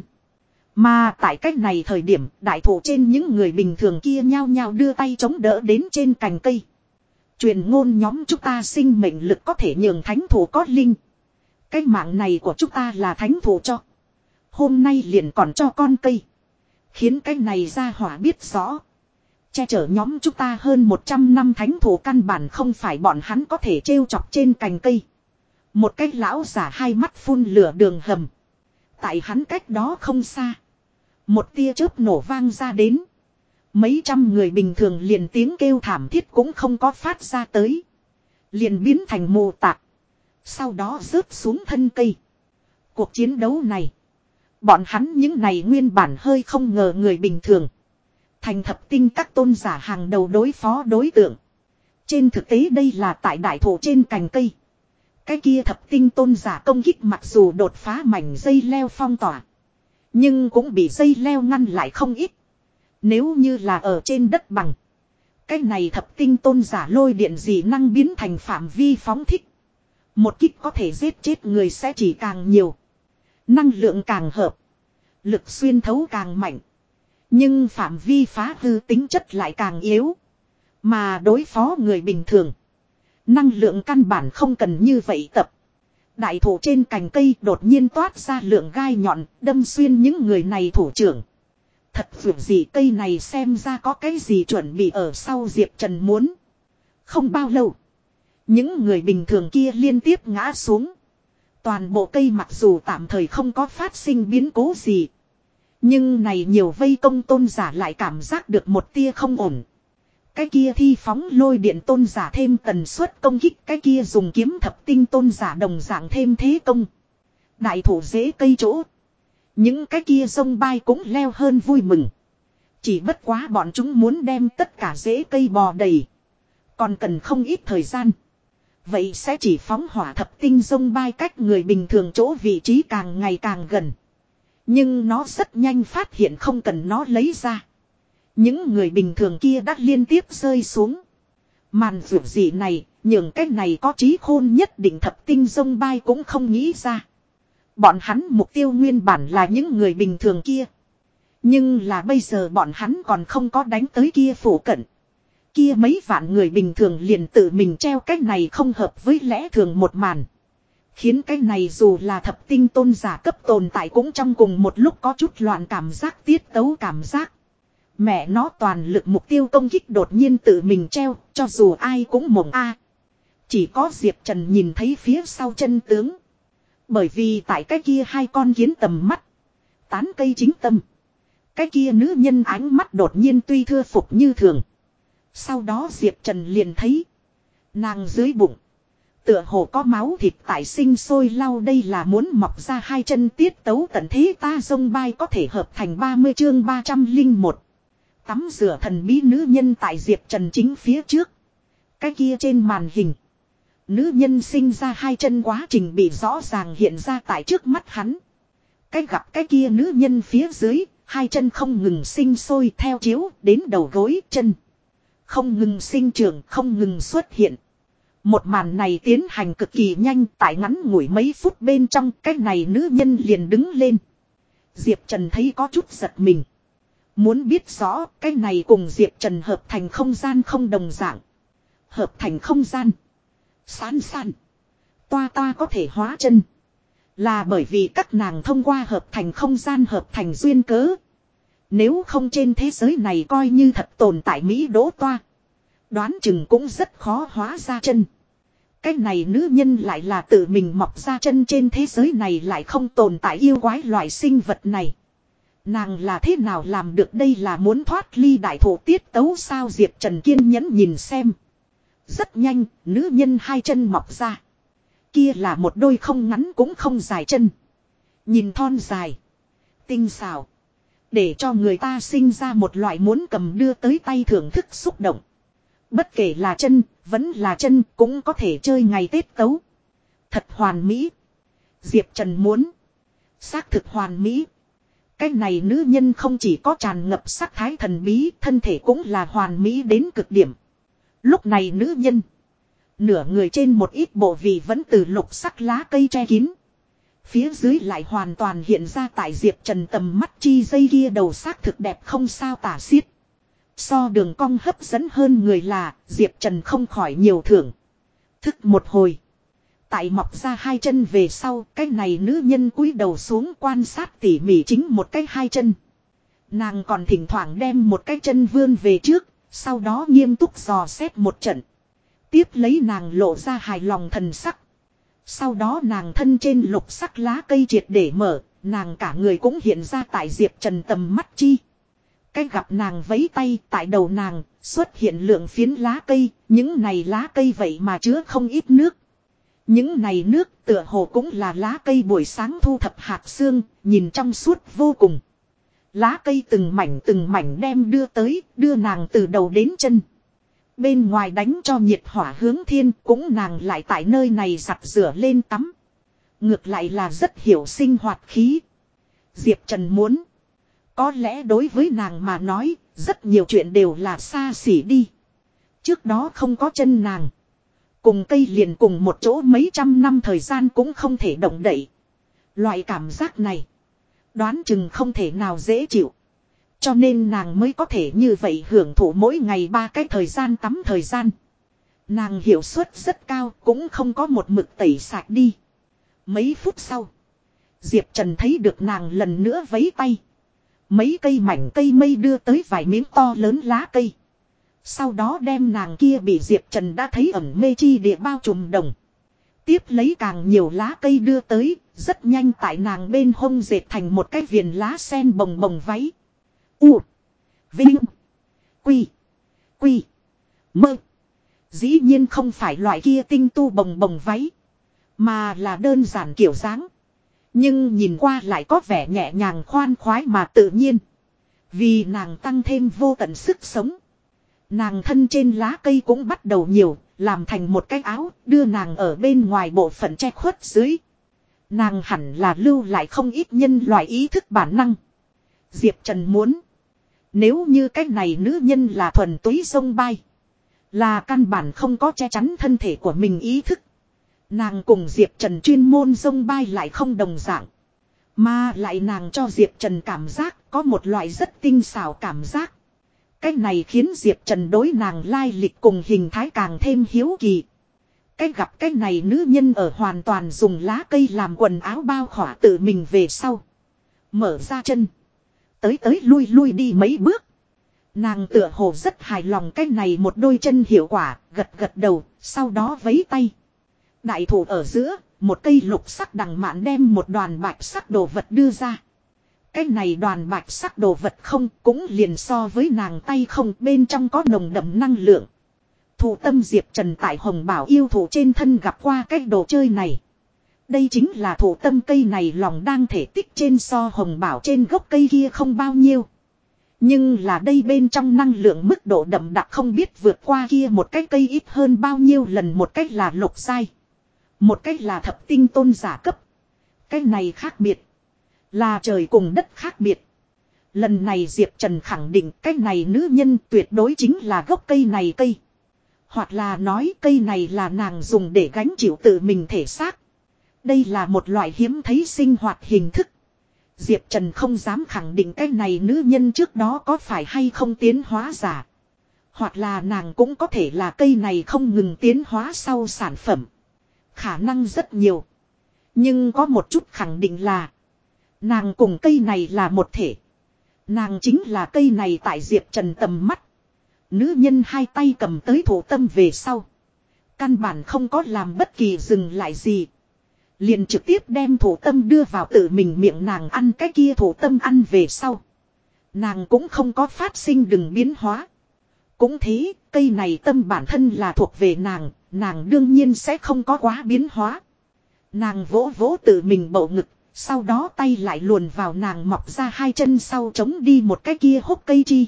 Mà tại cách này thời điểm đại thủ trên những người bình thường kia nhao nhao đưa tay chống đỡ đến trên cành cây. Truyền ngôn nhóm chúng ta sinh mệnh lực có thể nhường thánh thủ có linh. Cái mạng này của chúng ta là thánh thủ cho. Hôm nay liền còn cho con cây. Khiến cái này ra hỏa biết rõ. Che chở nhóm chúng ta hơn 100 năm thánh thủ căn bản không phải bọn hắn có thể trêu chọc trên cành cây. Một cái lão giả hai mắt phun lửa đường hầm. Tại hắn cách đó không xa. Một tia chớp nổ vang ra đến. Mấy trăm người bình thường liền tiếng kêu thảm thiết cũng không có phát ra tới. Liền biến thành mù tạc. Sau đó rớt xuống thân cây. Cuộc chiến đấu này. Bọn hắn những này nguyên bản hơi không ngờ người bình thường. Thành thập tinh các tôn giả hàng đầu đối phó đối tượng. Trên thực tế đây là tại đại thổ trên cành cây. Cái kia thập tinh tôn giả công kích mặc dù đột phá mảnh dây leo phong tỏa. Nhưng cũng bị dây leo ngăn lại không ít. Nếu như là ở trên đất bằng. Cái này thập tinh tôn giả lôi điện gì năng biến thành phạm vi phóng thích. Một kích có thể giết chết người sẽ chỉ càng nhiều. Năng lượng càng hợp. Lực xuyên thấu càng mạnh. Nhưng phạm vi phá hư tính chất lại càng yếu. Mà đối phó người bình thường. Năng lượng căn bản không cần như vậy tập. Đại thủ trên cành cây đột nhiên toát ra lượng gai nhọn, đâm xuyên những người này thủ trưởng. Thật vượt gì cây này xem ra có cái gì chuẩn bị ở sau Diệp Trần muốn. Không bao lâu. Những người bình thường kia liên tiếp ngã xuống. Toàn bộ cây mặc dù tạm thời không có phát sinh biến cố gì. Nhưng này nhiều vây công tôn giả lại cảm giác được một tia không ổn. Cái kia thi phóng lôi điện tôn giả thêm tần suất công kích, cái kia dùng kiếm thập tinh tôn giả đồng dạng thêm thế công. Đại thủ dễ cây chỗ. Những cái kia sông bay cũng leo hơn vui mừng. Chỉ bất quá bọn chúng muốn đem tất cả dễ cây bò đầy. Còn cần không ít thời gian. Vậy sẽ chỉ phóng hỏa thập tinh dông bay cách người bình thường chỗ vị trí càng ngày càng gần. Nhưng nó rất nhanh phát hiện không cần nó lấy ra. Những người bình thường kia đã liên tiếp rơi xuống. Màn rượu gì này, nhường cách này có trí khôn nhất định thập tinh dông bay cũng không nghĩ ra. Bọn hắn mục tiêu nguyên bản là những người bình thường kia. Nhưng là bây giờ bọn hắn còn không có đánh tới kia phủ cận. Kia mấy vạn người bình thường liền tự mình treo cái này không hợp với lẽ thường một màn. Khiến cái này dù là thập tinh tôn giả cấp tồn tại cũng trong cùng một lúc có chút loạn cảm giác tiết tấu cảm giác. Mẹ nó toàn lực mục tiêu công kích đột nhiên tự mình treo, cho dù ai cũng mộng a. Chỉ có Diệp Trần nhìn thấy phía sau chân tướng. Bởi vì tại cái kia hai con kiến tầm mắt. Tán cây chính tâm. Cái kia nữ nhân ánh mắt đột nhiên tuy thưa phục như thường. Sau đó Diệp Trần liền thấy. Nàng dưới bụng. Tựa hồ có máu thịt tại sinh sôi lau đây là muốn mọc ra hai chân tiết tấu tận thế ta sông bay có thể hợp thành 30 chương 301. Tắm rửa thần bí nữ nhân tại Diệp Trần chính phía trước. Cái kia trên màn hình. Nữ nhân sinh ra hai chân quá trình bị rõ ràng hiện ra tại trước mắt hắn. Cái gặp cái kia nữ nhân phía dưới, hai chân không ngừng sinh sôi theo chiếu đến đầu gối chân. Không ngừng sinh trưởng, không ngừng xuất hiện. Một màn này tiến hành cực kỳ nhanh tại ngắn ngủi mấy phút bên trong cái này nữ nhân liền đứng lên. Diệp Trần thấy có chút giật mình. Muốn biết rõ cái này cùng Diệp Trần hợp thành không gian không đồng dạng. Hợp thành không gian. Sán sán. Toa toa có thể hóa chân. Là bởi vì các nàng thông qua hợp thành không gian hợp thành duyên cớ. Nếu không trên thế giới này coi như thật tồn tại Mỹ đỗ toa. Đoán chừng cũng rất khó hóa ra chân. Cái này nữ nhân lại là tự mình mọc ra chân trên thế giới này lại không tồn tại yêu quái loại sinh vật này. Nàng là thế nào làm được đây là muốn thoát ly đại thổ tiết tấu sao Diệp Trần kiên nhẫn nhìn xem. Rất nhanh, nữ nhân hai chân mọc ra. Kia là một đôi không ngắn cũng không dài chân. Nhìn thon dài. Tinh xào. Để cho người ta sinh ra một loại muốn cầm đưa tới tay thưởng thức xúc động. Bất kể là chân, vẫn là chân cũng có thể chơi ngày Tết tấu. Thật hoàn mỹ. Diệp Trần muốn. Xác thực hoàn mỹ. Cái này nữ nhân không chỉ có tràn ngập sắc thái thần bí, thân thể cũng là hoàn mỹ đến cực điểm. Lúc này nữ nhân, nửa người trên một ít bộ vị vẫn từ lục sắc lá cây che kín. Phía dưới lại hoàn toàn hiện ra tại Diệp Trần tầm mắt chi dây kia đầu xác thực đẹp không sao tả xiết. So đường cong hấp dẫn hơn người là Diệp Trần không khỏi nhiều thưởng. Thức một hồi. Tại mọc ra hai chân về sau, cái này nữ nhân cúi đầu xuống quan sát tỉ mỉ chính một cái hai chân. Nàng còn thỉnh thoảng đem một cái chân vươn về trước, sau đó nghiêm túc dò xét một trận. Tiếp lấy nàng lộ ra hài lòng thần sắc. Sau đó nàng thân trên lục sắc lá cây triệt để mở, nàng cả người cũng hiện ra tại Diệp Trần tầm mắt chi. Cách gặp nàng vấy tay tại đầu nàng, xuất hiện lượng phiến lá cây, những này lá cây vậy mà chứa không ít nước. Những này nước tựa hồ cũng là lá cây buổi sáng thu thập hạt xương, nhìn trong suốt vô cùng. Lá cây từng mảnh từng mảnh đem đưa tới, đưa nàng từ đầu đến chân. Bên ngoài đánh cho nhiệt hỏa hướng thiên cũng nàng lại tại nơi này giặt rửa lên tắm. Ngược lại là rất hiểu sinh hoạt khí. Diệp Trần muốn. Có lẽ đối với nàng mà nói, rất nhiều chuyện đều là xa xỉ đi. Trước đó không có chân nàng. Cùng cây liền cùng một chỗ mấy trăm năm thời gian cũng không thể động đậy. Loại cảm giác này. Đoán chừng không thể nào dễ chịu. Cho nên nàng mới có thể như vậy hưởng thụ mỗi ngày ba cái thời gian tắm thời gian. Nàng hiệu suất rất cao cũng không có một mực tẩy sạch đi. Mấy phút sau. Diệp Trần thấy được nàng lần nữa vấy tay. Mấy cây mảnh cây mây đưa tới vài miếng to lớn lá cây. Sau đó đem nàng kia bị Diệp Trần đã thấy ẩm mê chi địa bao trùm đồng. Tiếp lấy càng nhiều lá cây đưa tới, rất nhanh tại nàng bên hông dệt thành một cái viền lá sen bồng bồng váy. U. Vinh. Quy. Quy. Mơ. Dĩ nhiên không phải loại kia tinh tu bồng bồng váy. Mà là đơn giản kiểu dáng. Nhưng nhìn qua lại có vẻ nhẹ nhàng khoan khoái mà tự nhiên. Vì nàng tăng thêm vô tận sức sống. Nàng thân trên lá cây cũng bắt đầu nhiều, làm thành một cái áo, đưa nàng ở bên ngoài bộ phận che khuất dưới. Nàng hẳn là lưu lại không ít nhân loại ý thức bản năng. Diệp Trần muốn. Nếu như cái này nữ nhân là thuần túy sông bay. Là căn bản không có che chắn thân thể của mình ý thức. Nàng cùng Diệp Trần chuyên môn sông bay lại không đồng dạng. Mà lại nàng cho Diệp Trần cảm giác có một loại rất tinh xảo cảm giác. Cái này khiến Diệp Trần đối nàng lai lịch cùng hình thái càng thêm hiếu kỳ. Cái gặp cái này nữ nhân ở hoàn toàn dùng lá cây làm quần áo bao khỏa tự mình về sau. Mở ra chân. Tới tới lui lui đi mấy bước. Nàng tựa hồ rất hài lòng cái này một đôi chân hiệu quả, gật gật đầu, sau đó vấy tay. Đại thủ ở giữa, một cây lục sắc đằng mạn đem một đoàn bạch sắc đồ vật đưa ra. Cái này đoàn bạch sắc đồ vật không cũng liền so với nàng tay không bên trong có nồng đậm năng lượng. Thủ tâm Diệp Trần tại Hồng Bảo yêu thủ trên thân gặp qua cái đồ chơi này. Đây chính là thủ tâm cây này lòng đang thể tích trên so Hồng Bảo trên gốc cây kia không bao nhiêu. Nhưng là đây bên trong năng lượng mức độ đậm đặc không biết vượt qua kia một cái cây ít hơn bao nhiêu lần một cách là lục sai. Một cách là thập tinh tôn giả cấp. Cái này khác biệt. Là trời cùng đất khác biệt. Lần này Diệp Trần khẳng định cái này nữ nhân tuyệt đối chính là gốc cây này cây. Hoặc là nói cây này là nàng dùng để gánh chịu tự mình thể xác. Đây là một loại hiếm thấy sinh hoạt hình thức. Diệp Trần không dám khẳng định cái này nữ nhân trước đó có phải hay không tiến hóa giả. Hoặc là nàng cũng có thể là cây này không ngừng tiến hóa sau sản phẩm. Khả năng rất nhiều. Nhưng có một chút khẳng định là. Nàng cùng cây này là một thể. Nàng chính là cây này tại Diệp Trần tầm mắt. Nữ nhân hai tay cầm tới thủ tâm về sau. Căn bản không có làm bất kỳ dừng lại gì. Liền trực tiếp đem thủ tâm đưa vào tự mình miệng nàng ăn cái kia thủ tâm ăn về sau. Nàng cũng không có phát sinh đừng biến hóa. Cũng thế, cây này tâm bản thân là thuộc về nàng, nàng đương nhiên sẽ không có quá biến hóa. Nàng vỗ vỗ tự mình bầu ngực, sau đó tay lại luồn vào nàng mọc ra hai chân sau chống đi một cái kia hốc cây chi.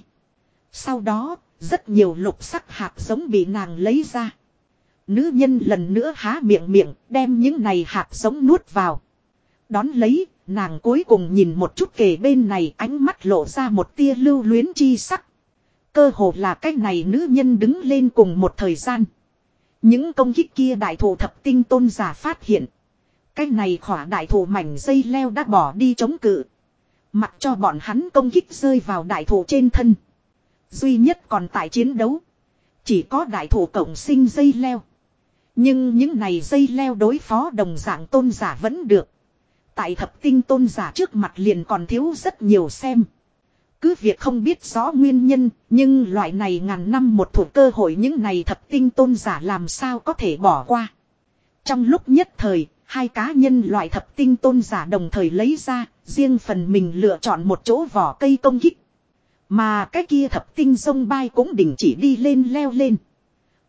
Sau đó, rất nhiều lục sắc hạt giống bị nàng lấy ra. Nữ nhân lần nữa há miệng miệng, đem những này hạt giống nuốt vào. Đón lấy, nàng cuối cùng nhìn một chút kề bên này ánh mắt lộ ra một tia lưu luyến chi sắc. Cơ hồ là cái này nữ nhân đứng lên cùng một thời gian. Những công kích kia đại thủ thập tinh tôn giả phát hiện. Cái này khỏa đại thủ mảnh dây leo đã bỏ đi chống cự. Mặc cho bọn hắn công kích rơi vào đại thủ trên thân. Duy nhất còn tại chiến đấu. Chỉ có đại thủ cộng sinh dây leo. Nhưng những này dây leo đối phó đồng dạng tôn giả vẫn được. Tại thập tinh tôn giả trước mặt liền còn thiếu rất nhiều xem. Cứ việc không biết rõ nguyên nhân, nhưng loại này ngàn năm một thủ cơ hội những này thập tinh tôn giả làm sao có thể bỏ qua. Trong lúc nhất thời, hai cá nhân loại thập tinh tôn giả đồng thời lấy ra, riêng phần mình lựa chọn một chỗ vỏ cây công kích. Mà cái kia thập tinh sông bay cũng đình chỉ đi lên leo lên.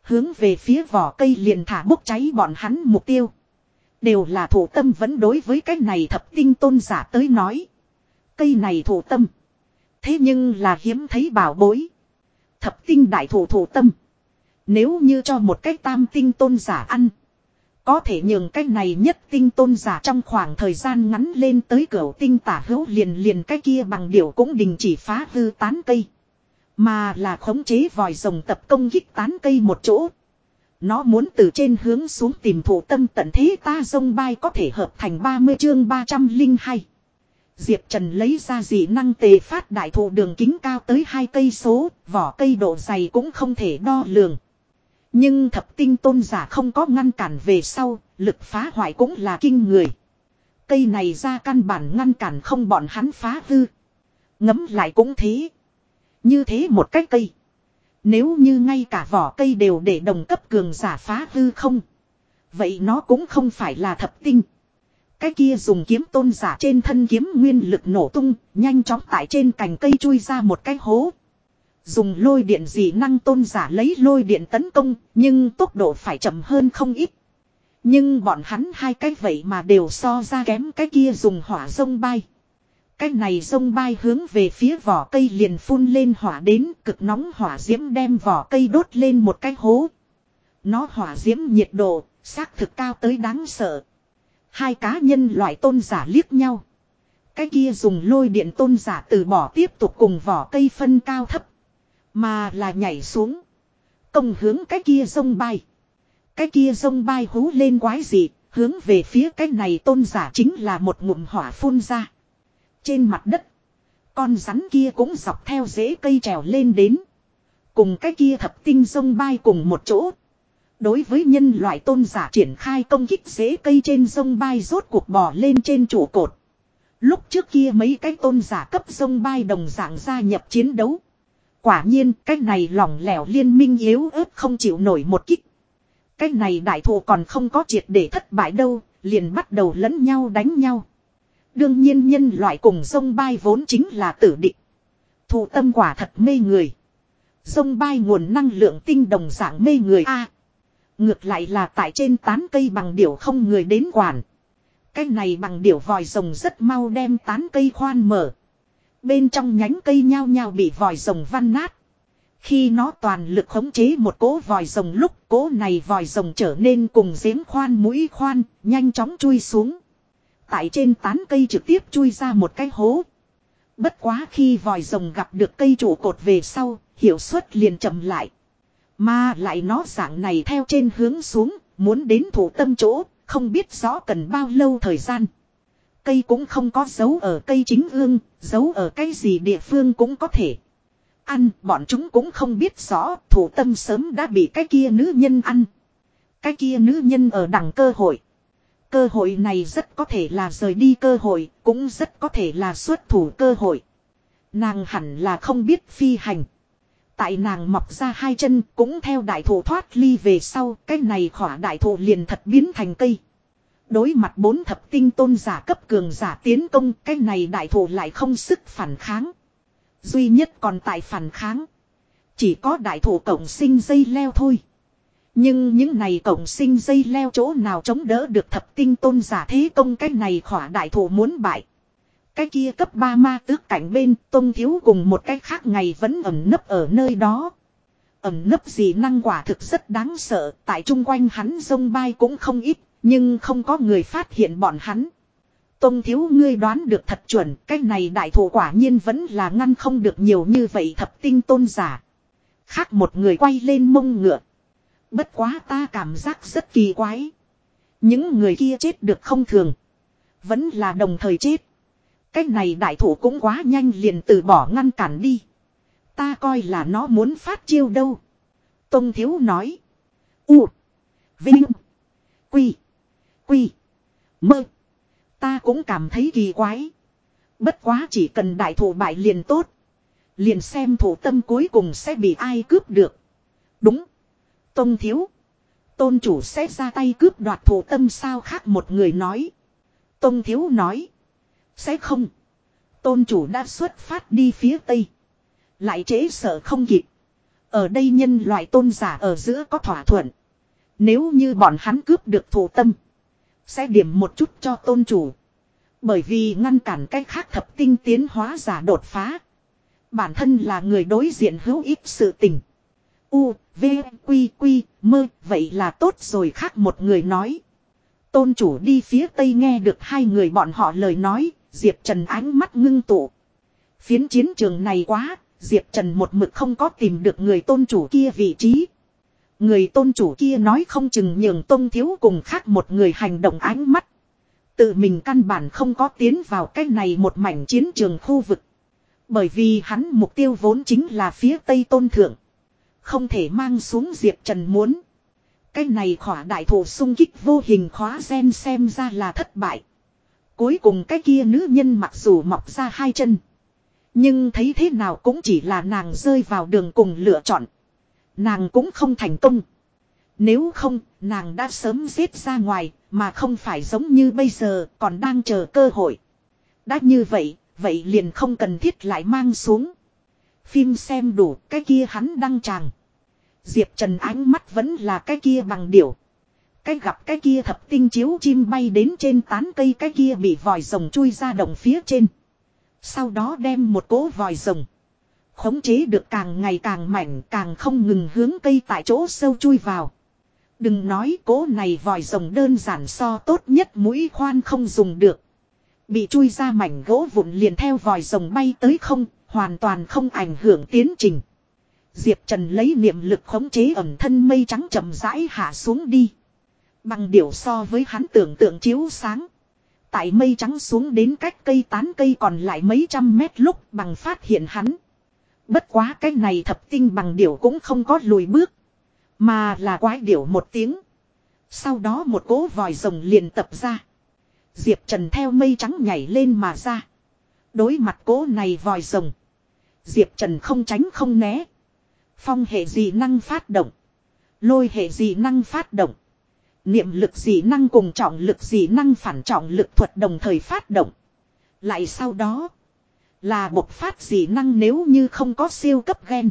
Hướng về phía vỏ cây liền thả bốc cháy bọn hắn mục tiêu. Đều là thủ tâm vẫn đối với cái này thập tinh tôn giả tới nói. Cây này thủ tâm. Thế nhưng là hiếm thấy bảo bối. Thập tinh đại thủ thủ tâm. Nếu như cho một cái tam tinh tôn giả ăn. Có thể nhường cái này nhất tinh tôn giả trong khoảng thời gian ngắn lên tới cửa tinh tả hữu liền liền cái kia bằng điệu cũng đình chỉ phá hư tán cây. Mà là khống chế vòi rồng tập công kích tán cây một chỗ. Nó muốn từ trên hướng xuống tìm thủ tâm tận thế ta sông bay có thể hợp thành 30 chương 302. Diệp Trần lấy ra dị năng tề phát đại thụ đường kính cao tới hai cây số, vỏ cây độ dày cũng không thể đo lường. Nhưng thập tinh tôn giả không có ngăn cản về sau, lực phá hoại cũng là kinh người. Cây này ra căn bản ngăn cản không bọn hắn phá hư. Ngấm lại cũng thế. Như thế một cái cây. Nếu như ngay cả vỏ cây đều để đồng cấp cường giả phá hư không. Vậy nó cũng không phải là thập tinh. Cái kia dùng kiếm tôn giả trên thân kiếm nguyên lực nổ tung, nhanh chóng tại trên cành cây chui ra một cái hố. Dùng lôi điện dị năng tôn giả lấy lôi điện tấn công, nhưng tốc độ phải chậm hơn không ít. Nhưng bọn hắn hai cái vậy mà đều so ra kém cái kia dùng hỏa sông bay. Cái này sông bay hướng về phía vỏ cây liền phun lên hỏa đến cực nóng hỏa diễm đem vỏ cây đốt lên một cái hố. Nó hỏa diễm nhiệt độ, xác thực cao tới đáng sợ. Hai cá nhân loại tôn giả liếc nhau. Cái kia dùng lôi điện tôn giả từ bỏ tiếp tục cùng vỏ cây phân cao thấp. Mà là nhảy xuống. Công hướng cái kia sông bay. Cái kia sông bay hú lên quái gì, hướng về phía cái này tôn giả chính là một ngụm hỏa phun ra. Trên mặt đất, con rắn kia cũng dọc theo rễ cây trèo lên đến. Cùng cái kia thập tinh sông bay cùng một chỗ. Đối với nhân loại tôn giả triển khai công kích rễ cây trên sông bay rốt cuộc bò lên trên trụ cột. Lúc trước kia mấy cái tôn giả cấp sông bay đồng dạng gia nhập chiến đấu. Quả nhiên cái này lỏng lẻo liên minh yếu ớt không chịu nổi một kích. Cái này đại thù còn không có triệt để thất bại đâu, liền bắt đầu lẫn nhau đánh nhau. Đương nhiên nhân loại cùng sông bay vốn chính là tử địch. Thụ tâm quả thật mê người. Sông bay nguồn năng lượng tinh đồng dạng mê người a Ngược lại là tại trên tán cây bằng điểu không người đến quản. Cái này bằng điểu vòi rồng rất mau đem tán cây khoan mở. Bên trong nhánh cây nhao nhao bị vòi rồng văn nát. Khi nó toàn lực khống chế một cỗ vòi rồng lúc cỗ này vòi rồng trở nên cùng giếng khoan mũi khoan, nhanh chóng chui xuống. Tại trên tán cây trực tiếp chui ra một cái hố. Bất quá khi vòi rồng gặp được cây trụ cột về sau, hiệu suất liền chậm lại. Mà lại nó dạng này theo trên hướng xuống, muốn đến thủ tâm chỗ, không biết rõ cần bao lâu thời gian. Cây cũng không có dấu ở cây chính ương, dấu ở cái gì địa phương cũng có thể. Ăn, bọn chúng cũng không biết rõ, thủ tâm sớm đã bị cái kia nữ nhân ăn. Cái kia nữ nhân ở đằng cơ hội. Cơ hội này rất có thể là rời đi cơ hội, cũng rất có thể là xuất thủ cơ hội. Nàng hẳn là không biết phi hành. Tại nàng mọc ra hai chân cũng theo đại thụ thoát ly về sau, cái này khỏa đại thụ liền thật biến thành cây. Đối mặt bốn thập tinh tôn giả cấp cường giả tiến công, cái này đại thụ lại không sức phản kháng. Duy nhất còn tại phản kháng. Chỉ có đại thụ cổng sinh dây leo thôi. Nhưng những này cổng sinh dây leo chỗ nào chống đỡ được thập tinh tôn giả thế công cái này khỏa đại thủ muốn bại. Cái kia cấp ba ma tước cảnh bên tôn thiếu cùng một cái khác ngày vẫn ẩn nấp ở nơi đó. Ẩn nấp gì năng quả thực rất đáng sợ, tại chung quanh hắn sông bay cũng không ít, nhưng không có người phát hiện bọn hắn. tôn thiếu ngươi đoán được thật chuẩn, cái này đại thủ quả nhiên vẫn là ngăn không được nhiều như vậy thập tinh tôn giả. Khác một người quay lên mông ngựa. Bất quá ta cảm giác rất kỳ quái. Những người kia chết được không thường. Vẫn là đồng thời chết. Cái này đại thủ cũng quá nhanh liền từ bỏ ngăn cản đi. Ta coi là nó muốn phát chiêu đâu. Tông thiếu nói. U. Vinh. Quy. Quy. Mơ. Ta cũng cảm thấy kỳ quái. Bất quá chỉ cần đại thủ bại liền tốt. Liền xem thủ tâm cuối cùng sẽ bị ai cướp được. Đúng. Tông thiếu. Tôn chủ sẽ ra tay cướp đoạt thủ tâm sao khác một người nói. Tông thiếu nói. Sẽ không. Tôn chủ đã xuất phát đi phía tây. Lại chế sợ không kịp. Ở đây nhân loại tôn giả ở giữa có thỏa thuận. Nếu như bọn hắn cướp được thủ tâm. Sẽ điểm một chút cho tôn chủ. Bởi vì ngăn cản cách khác thập tinh tiến hóa giả đột phá. Bản thân là người đối diện hữu ích sự tình. U, V, Quy, Quy, mơ, vậy là tốt rồi khác một người nói. Tôn chủ đi phía tây nghe được hai người bọn họ lời nói, Diệp Trần ánh mắt ngưng tụ. Phiến chiến trường này quá, Diệp Trần một mực không có tìm được người tôn chủ kia vị trí. Người tôn chủ kia nói không chừng nhường tôn thiếu cùng khác một người hành động ánh mắt. Tự mình căn bản không có tiến vào cái này một mảnh chiến trường khu vực. Bởi vì hắn mục tiêu vốn chính là phía tây tôn thượng. Không thể mang xuống Diệp Trần muốn. Cái này khỏa đại thủ sung kích vô hình khóa gen xem ra là thất bại. Cuối cùng cái kia nữ nhân mặc dù mọc ra hai chân. Nhưng thấy thế nào cũng chỉ là nàng rơi vào đường cùng lựa chọn. Nàng cũng không thành công. Nếu không, nàng đã sớm giết ra ngoài, mà không phải giống như bây giờ, còn đang chờ cơ hội. Đã như vậy, vậy liền không cần thiết lại mang xuống. Phim xem đủ, cái kia hắn đăng tràng. Diệp Trần ánh mắt vẫn là cái kia bằng điểu. Cái gặp cái kia thập tinh chiếu chim bay đến trên tán cây cái kia bị vòi rồng chui ra đồng phía trên. Sau đó đem một cỗ vòi rồng. Khống chế được càng ngày càng mạnh càng không ngừng hướng cây tại chỗ sâu chui vào. Đừng nói cỗ này vòi rồng đơn giản so tốt nhất mũi khoan không dùng được. Bị chui ra mảnh gỗ vụn liền theo vòi rồng bay tới không, hoàn toàn không ảnh hưởng tiến trình. Diệp Trần lấy niệm lực khống chế ẩm thân mây trắng chậm rãi hạ xuống đi. Bằng điều so với hắn tưởng tượng chiếu sáng. Tại mây trắng xuống đến cách cây tán cây còn lại mấy trăm mét lúc bằng phát hiện hắn. Bất quá cái này thập tinh bằng điểu cũng không có lùi bước. Mà là quái điểu một tiếng. Sau đó một cỗ vòi rồng liền tập ra. Diệp Trần theo mây trắng nhảy lên mà ra. Đối mặt cỗ này vòi rồng. Diệp Trần không tránh không né. Phong hệ dị năng phát động. Lôi hệ dị năng phát động. Niệm lực dị năng cùng trọng lực dị năng phản trọng lực thuật đồng thời phát động. Lại sau đó. Là bộc phát dị năng nếu như không có siêu cấp gen.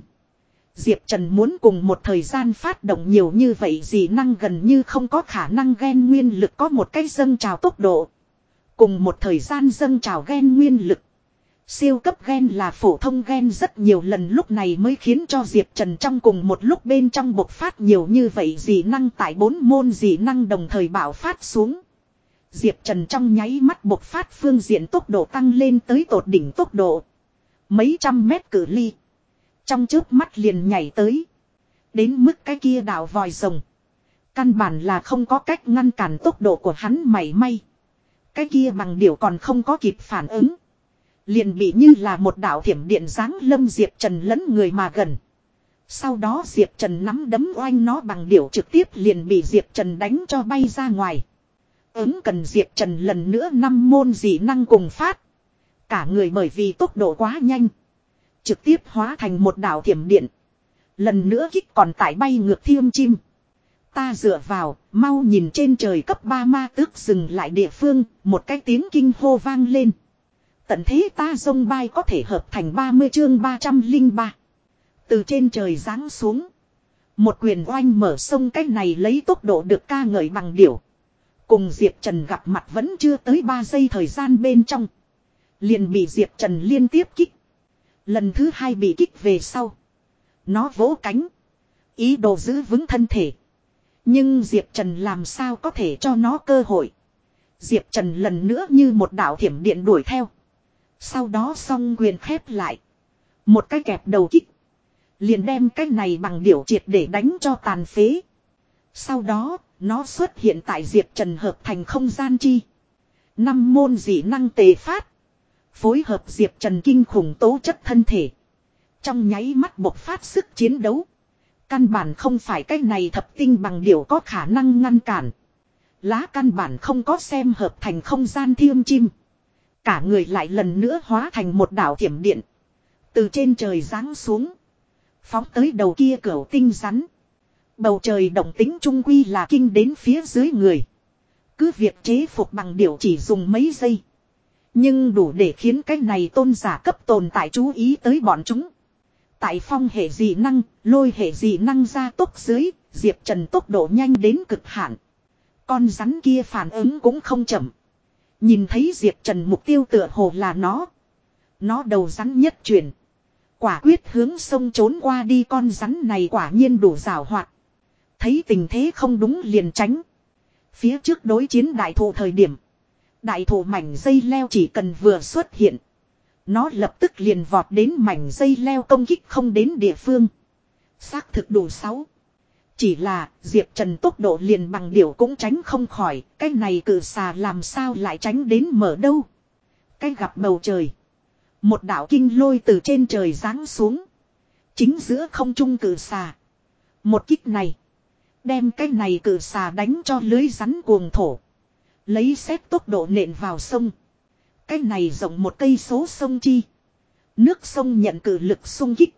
Diệp Trần muốn cùng một thời gian phát động nhiều như vậy dị năng gần như không có khả năng gen nguyên lực có một cái dâng trào tốc độ. Cùng một thời gian dâng trào gen nguyên lực. Siêu cấp gen là phổ thông gen rất nhiều lần lúc này mới khiến cho Diệp Trần trong cùng một lúc bên trong bộc phát nhiều như vậy dị năng tại bốn môn dị năng đồng thời bảo phát xuống. Diệp Trần trong nháy mắt bộc phát phương diện tốc độ tăng lên tới tột đỉnh tốc độ. Mấy trăm mét cử ly. Trong trước mắt liền nhảy tới. Đến mức cái kia đảo vòi rồng. Căn bản là không có cách ngăn cản tốc độ của hắn mảy may. Cái kia bằng điều còn không có kịp phản ứng. Liền bị như là một đạo thiểm điện giáng lâm Diệp Trần lẫn người mà gần. Sau đó Diệp Trần nắm đấm oanh nó bằng điểu trực tiếp liền bị Diệp Trần đánh cho bay ra ngoài. Ứng cần Diệp Trần lần nữa năm môn dị năng cùng phát. Cả người bởi vì tốc độ quá nhanh. Trực tiếp hóa thành một đảo thiểm điện. Lần nữa kích còn tải bay ngược thiêm chim. Ta dựa vào, mau nhìn trên trời cấp 3 ma tước dừng lại địa phương, một cái tiếng kinh hô vang lên. Tận thế ta dông bay có thể hợp thành 30 chương 303. Từ trên trời giáng xuống. Một quyền oanh mở sông cái này lấy tốc độ được ca ngợi bằng điểu. Cùng Diệp Trần gặp mặt vẫn chưa tới 3 giây thời gian bên trong. Liền bị Diệp Trần liên tiếp kích. Lần thứ hai bị kích về sau. Nó vỗ cánh. Ý đồ giữ vững thân thể. Nhưng Diệp Trần làm sao có thể cho nó cơ hội. Diệp Trần lần nữa như một đạo thiểm điện đuổi theo. Sau đó song quyền khép lại. Một cái kẹp đầu kích. Liền đem cái này bằng điểu triệt để đánh cho tàn phế. Sau đó, nó xuất hiện tại Diệp Trần hợp thành không gian chi. Năm môn dị năng tề phát. Phối hợp Diệp Trần kinh khủng tố chất thân thể. Trong nháy mắt bộc phát sức chiến đấu. Căn bản không phải cái này thập tinh bằng điều có khả năng ngăn cản. Lá căn bản không có xem hợp thành không gian thiêm chim. Cả người lại lần nữa hóa thành một đảo thiểm điện. Từ trên trời giáng xuống. Phóng tới đầu kia cửa tinh rắn. Bầu trời động tính trung quy là kinh đến phía dưới người. Cứ việc chế phục bằng điều chỉ dùng mấy giây. Nhưng đủ để khiến cái này tôn giả cấp tồn tại chú ý tới bọn chúng. Tại phong hệ dị năng, lôi hệ dị năng ra tốc dưới, Diệp Trần tốc độ nhanh đến cực hạn. Con rắn kia phản ứng cũng không chậm. Nhìn thấy Diệp Trần mục tiêu tựa hồ là nó. Nó đầu rắn nhất chuyển. Quả quyết hướng sông trốn qua đi con rắn này quả nhiên đủ rào hoạt. Thấy tình thế không đúng liền tránh. Phía trước đối chiến đại thụ thời điểm. Đại thụ mảnh dây leo chỉ cần vừa xuất hiện. Nó lập tức liền vọt đến mảnh dây leo công kích không đến địa phương. Xác thực đủ sáu. Chỉ là, Diệp Trần tốc độ liền bằng điểu cũng tránh không khỏi. Cái này cử xà làm sao lại tránh đến mở đâu. Cái gặp bầu trời. Một đạo kinh lôi từ trên trời giáng xuống. Chính giữa không trung cử xà. Một kích này. Đem cái này cử xà đánh cho lưới rắn cuồng thổ. Lấy xét tốc độ nện vào sông. Cái này rộng một cây số sông chi. Nước sông nhận cử lực sung kích.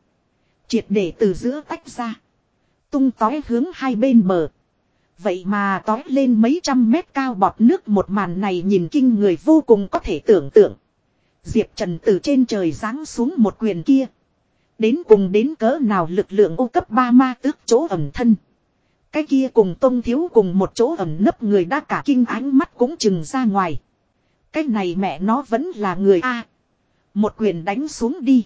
Triệt để từ giữa tách ra. Tung tói hướng hai bên bờ. Vậy mà tói lên mấy trăm mét cao bọt nước một màn này nhìn kinh người vô cùng có thể tưởng tượng. Diệp Trần từ trên trời giáng xuống một quyền kia. Đến cùng đến cỡ nào lực lượng ô cấp ba ma tước chỗ ẩm thân. Cái kia cùng tông thiếu cùng một chỗ ẩm nấp người đã cả kinh ánh mắt cũng chừng ra ngoài. Cái này mẹ nó vẫn là người A. một quyền đánh xuống đi.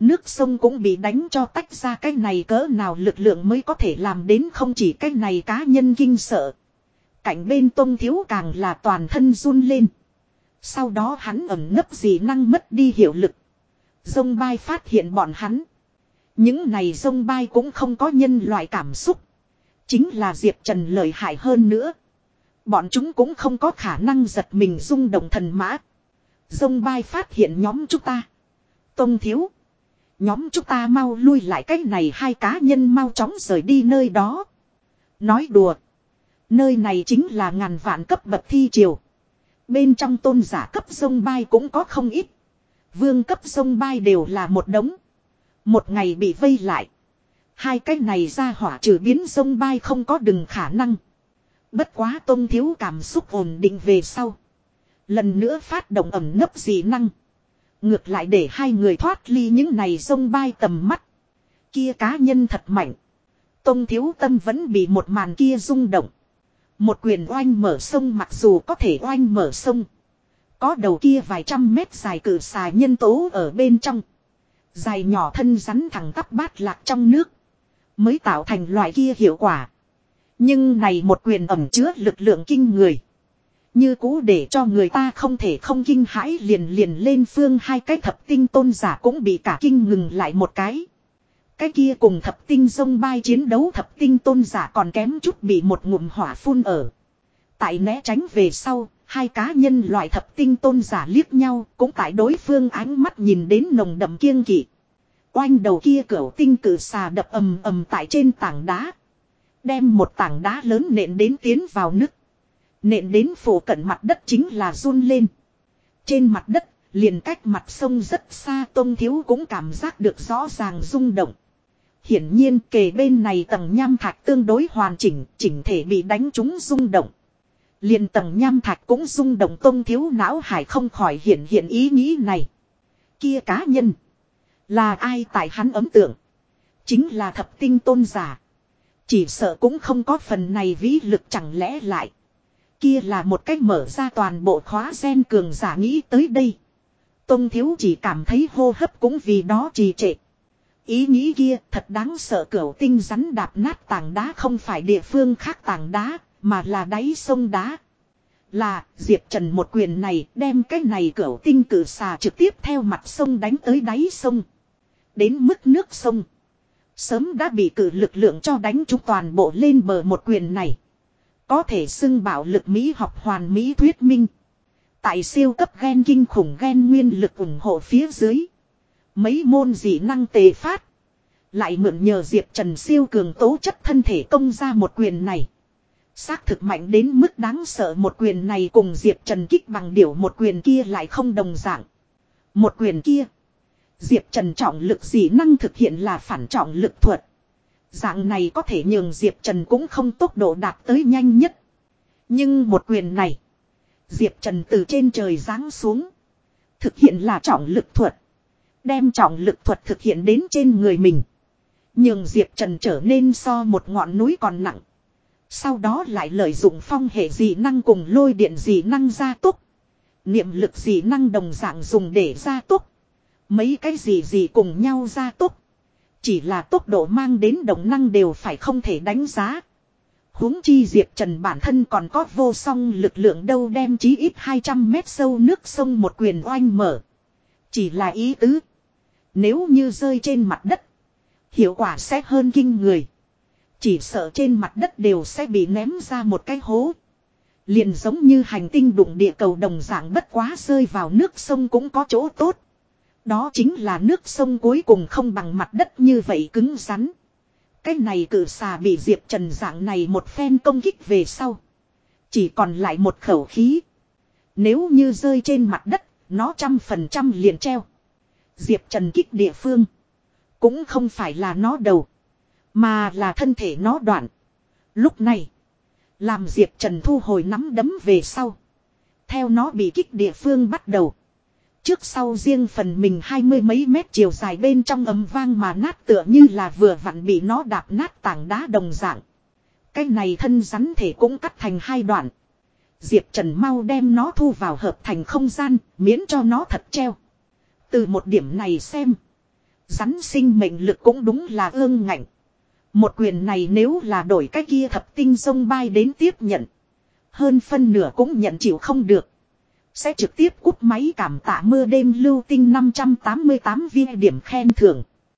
Nước sông cũng bị đánh cho tách ra cái này cỡ nào lực lượng mới có thể làm đến không chỉ cái này cá nhân kinh sợ. Cảnh bên tông thiếu càng là toàn thân run lên. Sau đó hắn ẩm nấp gì năng mất đi hiệu lực. Dông bay phát hiện bọn hắn. Những này dông bay cũng không có nhân loại cảm xúc. Chính là Diệp Trần lợi hại hơn nữa. Bọn chúng cũng không có khả năng giật mình rung động thần mã. Dông bay phát hiện nhóm chúng ta. Tông thiếu. Nhóm chúng ta mau lui lại cái này hai cá nhân mau chóng rời đi nơi đó. Nói đùa. Nơi này chính là ngàn vạn cấp bậc thi triều. Bên trong tôn giả cấp sông bay cũng có không ít. Vương cấp sông bay đều là một đống. Một ngày bị vây lại. Hai cái này ra hỏa trừ biến sông bay không có đừng khả năng. Bất quá tôn thiếu cảm xúc ổn định về sau. Lần nữa phát động ẩm nấp dị năng. Ngược lại để hai người thoát ly những này sông bay tầm mắt. Kia cá nhân thật mạnh. Tôn thiếu tâm vẫn bị một màn kia rung động. Một quyền oanh mở sông mặc dù có thể oanh mở sông. Có đầu kia vài trăm mét dài cử xà nhân tố ở bên trong. Dài nhỏ thân rắn thẳng tắp bát lạc trong nước. Mới tạo thành loại kia hiệu quả. Nhưng này một quyền ẩm chứa lực lượng kinh người. Như cũ để cho người ta không thể không kinh hãi liền liền lên phương hai cái thập tinh tôn giả cũng bị cả kinh ngừng lại một cái. Cái kia cùng thập tinh sông bay chiến đấu thập tinh tôn giả còn kém chút bị một ngụm hỏa phun ở. Tại né tránh về sau, hai cá nhân loại thập tinh tôn giả liếc nhau cũng tại đối phương ánh mắt nhìn đến nồng đậm kiêng kỵ. Oanh đầu kia cửa tinh cử xà đập ầm ầm tại trên tảng đá. Đem một tảng đá lớn nện đến tiến vào nước. Nện đến phủ cận mặt đất chính là run lên. Trên mặt đất, liền cách mặt sông rất xa tôn thiếu cũng cảm giác được rõ ràng rung động. Hiển nhiên kề bên này tầng nham thạch tương đối hoàn chỉnh, chỉnh thể bị đánh trúng rung động. Liền tầng nham thạch cũng rung động tôn thiếu não hải không khỏi hiện hiện ý nghĩ này. Kia cá nhân. Là ai tại hắn ấm tượng. Chính là thập tinh tôn giả. Chỉ sợ cũng không có phần này vĩ lực chẳng lẽ lại. Kia là một cách mở ra toàn bộ khóa sen cường giả nghĩ tới đây. Tôn thiếu chỉ cảm thấy hô hấp cũng vì đó trì trệ. Ý nghĩ kia thật đáng sợ cửu tinh rắn đạp nát tảng đá không phải địa phương khác tảng đá, mà là đáy sông đá. là Diệp Trần một quyền này đem cái này cửu tinh cử xà trực tiếp theo mặt sông đánh tới đáy sông. Đến mức nước sông. Sớm đã bị cử lực lượng cho đánh chúng toàn bộ lên bờ một quyền này. Có thể xưng bảo lực Mỹ học hoàn Mỹ thuyết minh. Tại siêu cấp gen kinh khủng gen nguyên lực ủng hộ phía dưới. Mấy môn dị năng tề phát. Lại mượn nhờ Diệp Trần siêu cường tố chất thân thể công ra một quyền này. Xác thực mạnh đến mức đáng sợ một quyền này cùng Diệp Trần kích bằng điểu một quyền kia lại không đồng dạng. Một quyền kia. Diệp Trần trọng lực dị năng thực hiện là phản trọng lực thuật. Dạng này có thể nhường Diệp Trần cũng không tốc độ đạt tới nhanh nhất. Nhưng một quyền này. Diệp Trần từ trên trời giáng xuống. Thực hiện là trọng lực thuật. Đem trọng lực thuật thực hiện đến trên người mình. Nhưng Diệp Trần trở nên so một ngọn núi còn nặng. Sau đó lại lợi dụng phong hệ dị năng cùng lôi điện dị năng gia tốc. Niệm lực dị năng đồng dạng dùng để gia tốc. Mấy cái gì gì cùng nhau gia tốc. Chỉ là tốc độ mang đến động năng đều phải không thể đánh giá. huống chi Diệp Trần bản thân còn có vô song lực lượng đâu đem chí ít 200 mét sâu nước sông một quyền oanh mở. Chỉ là ý tứ. Nếu như rơi trên mặt đất. Hiệu quả sẽ hơn kinh người. Chỉ sợ trên mặt đất đều sẽ bị ném ra một cái hố. Liền giống như hành tinh đụng địa cầu đồng dạng bất quá rơi vào nước sông cũng có chỗ tốt. Đó chính là nước sông cuối cùng không bằng mặt đất như vậy cứng rắn. Cái này cử xà bị Diệp Trần dạng này một phen công kích về sau. Chỉ còn lại một khẩu khí. Nếu như rơi trên mặt đất, nó trăm phần trăm liền treo. Diệp Trần kích địa phương. Cũng không phải là nó đầu. Mà là thân thể nó đoạn. Lúc này. Làm Diệp Trần thu hồi nắm đấm về sau. Theo nó bị kích địa phương bắt đầu. Trước sau riêng phần mình hai mươi mấy mét chiều dài bên trong ấm vang mà nát tựa như là vừa vặn bị nó đạp nát tảng đá đồng dạng. Cái này thân rắn thể cũng cắt thành hai đoạn. Diệp Trần mau đem nó thu vào hợp thành không gian, miễn cho nó thật treo. Từ một điểm này xem. Rắn sinh mệnh lực cũng đúng là ương ngạnh. Một quyền này nếu là đổi cái kia thập tinh sông bay đến tiếp nhận. Hơn phân nửa cũng nhận chịu không được. Sẽ trực tiếp cúp máy cảm tạ mưa đêm lưu tinh 588 viên điểm khen thưởng.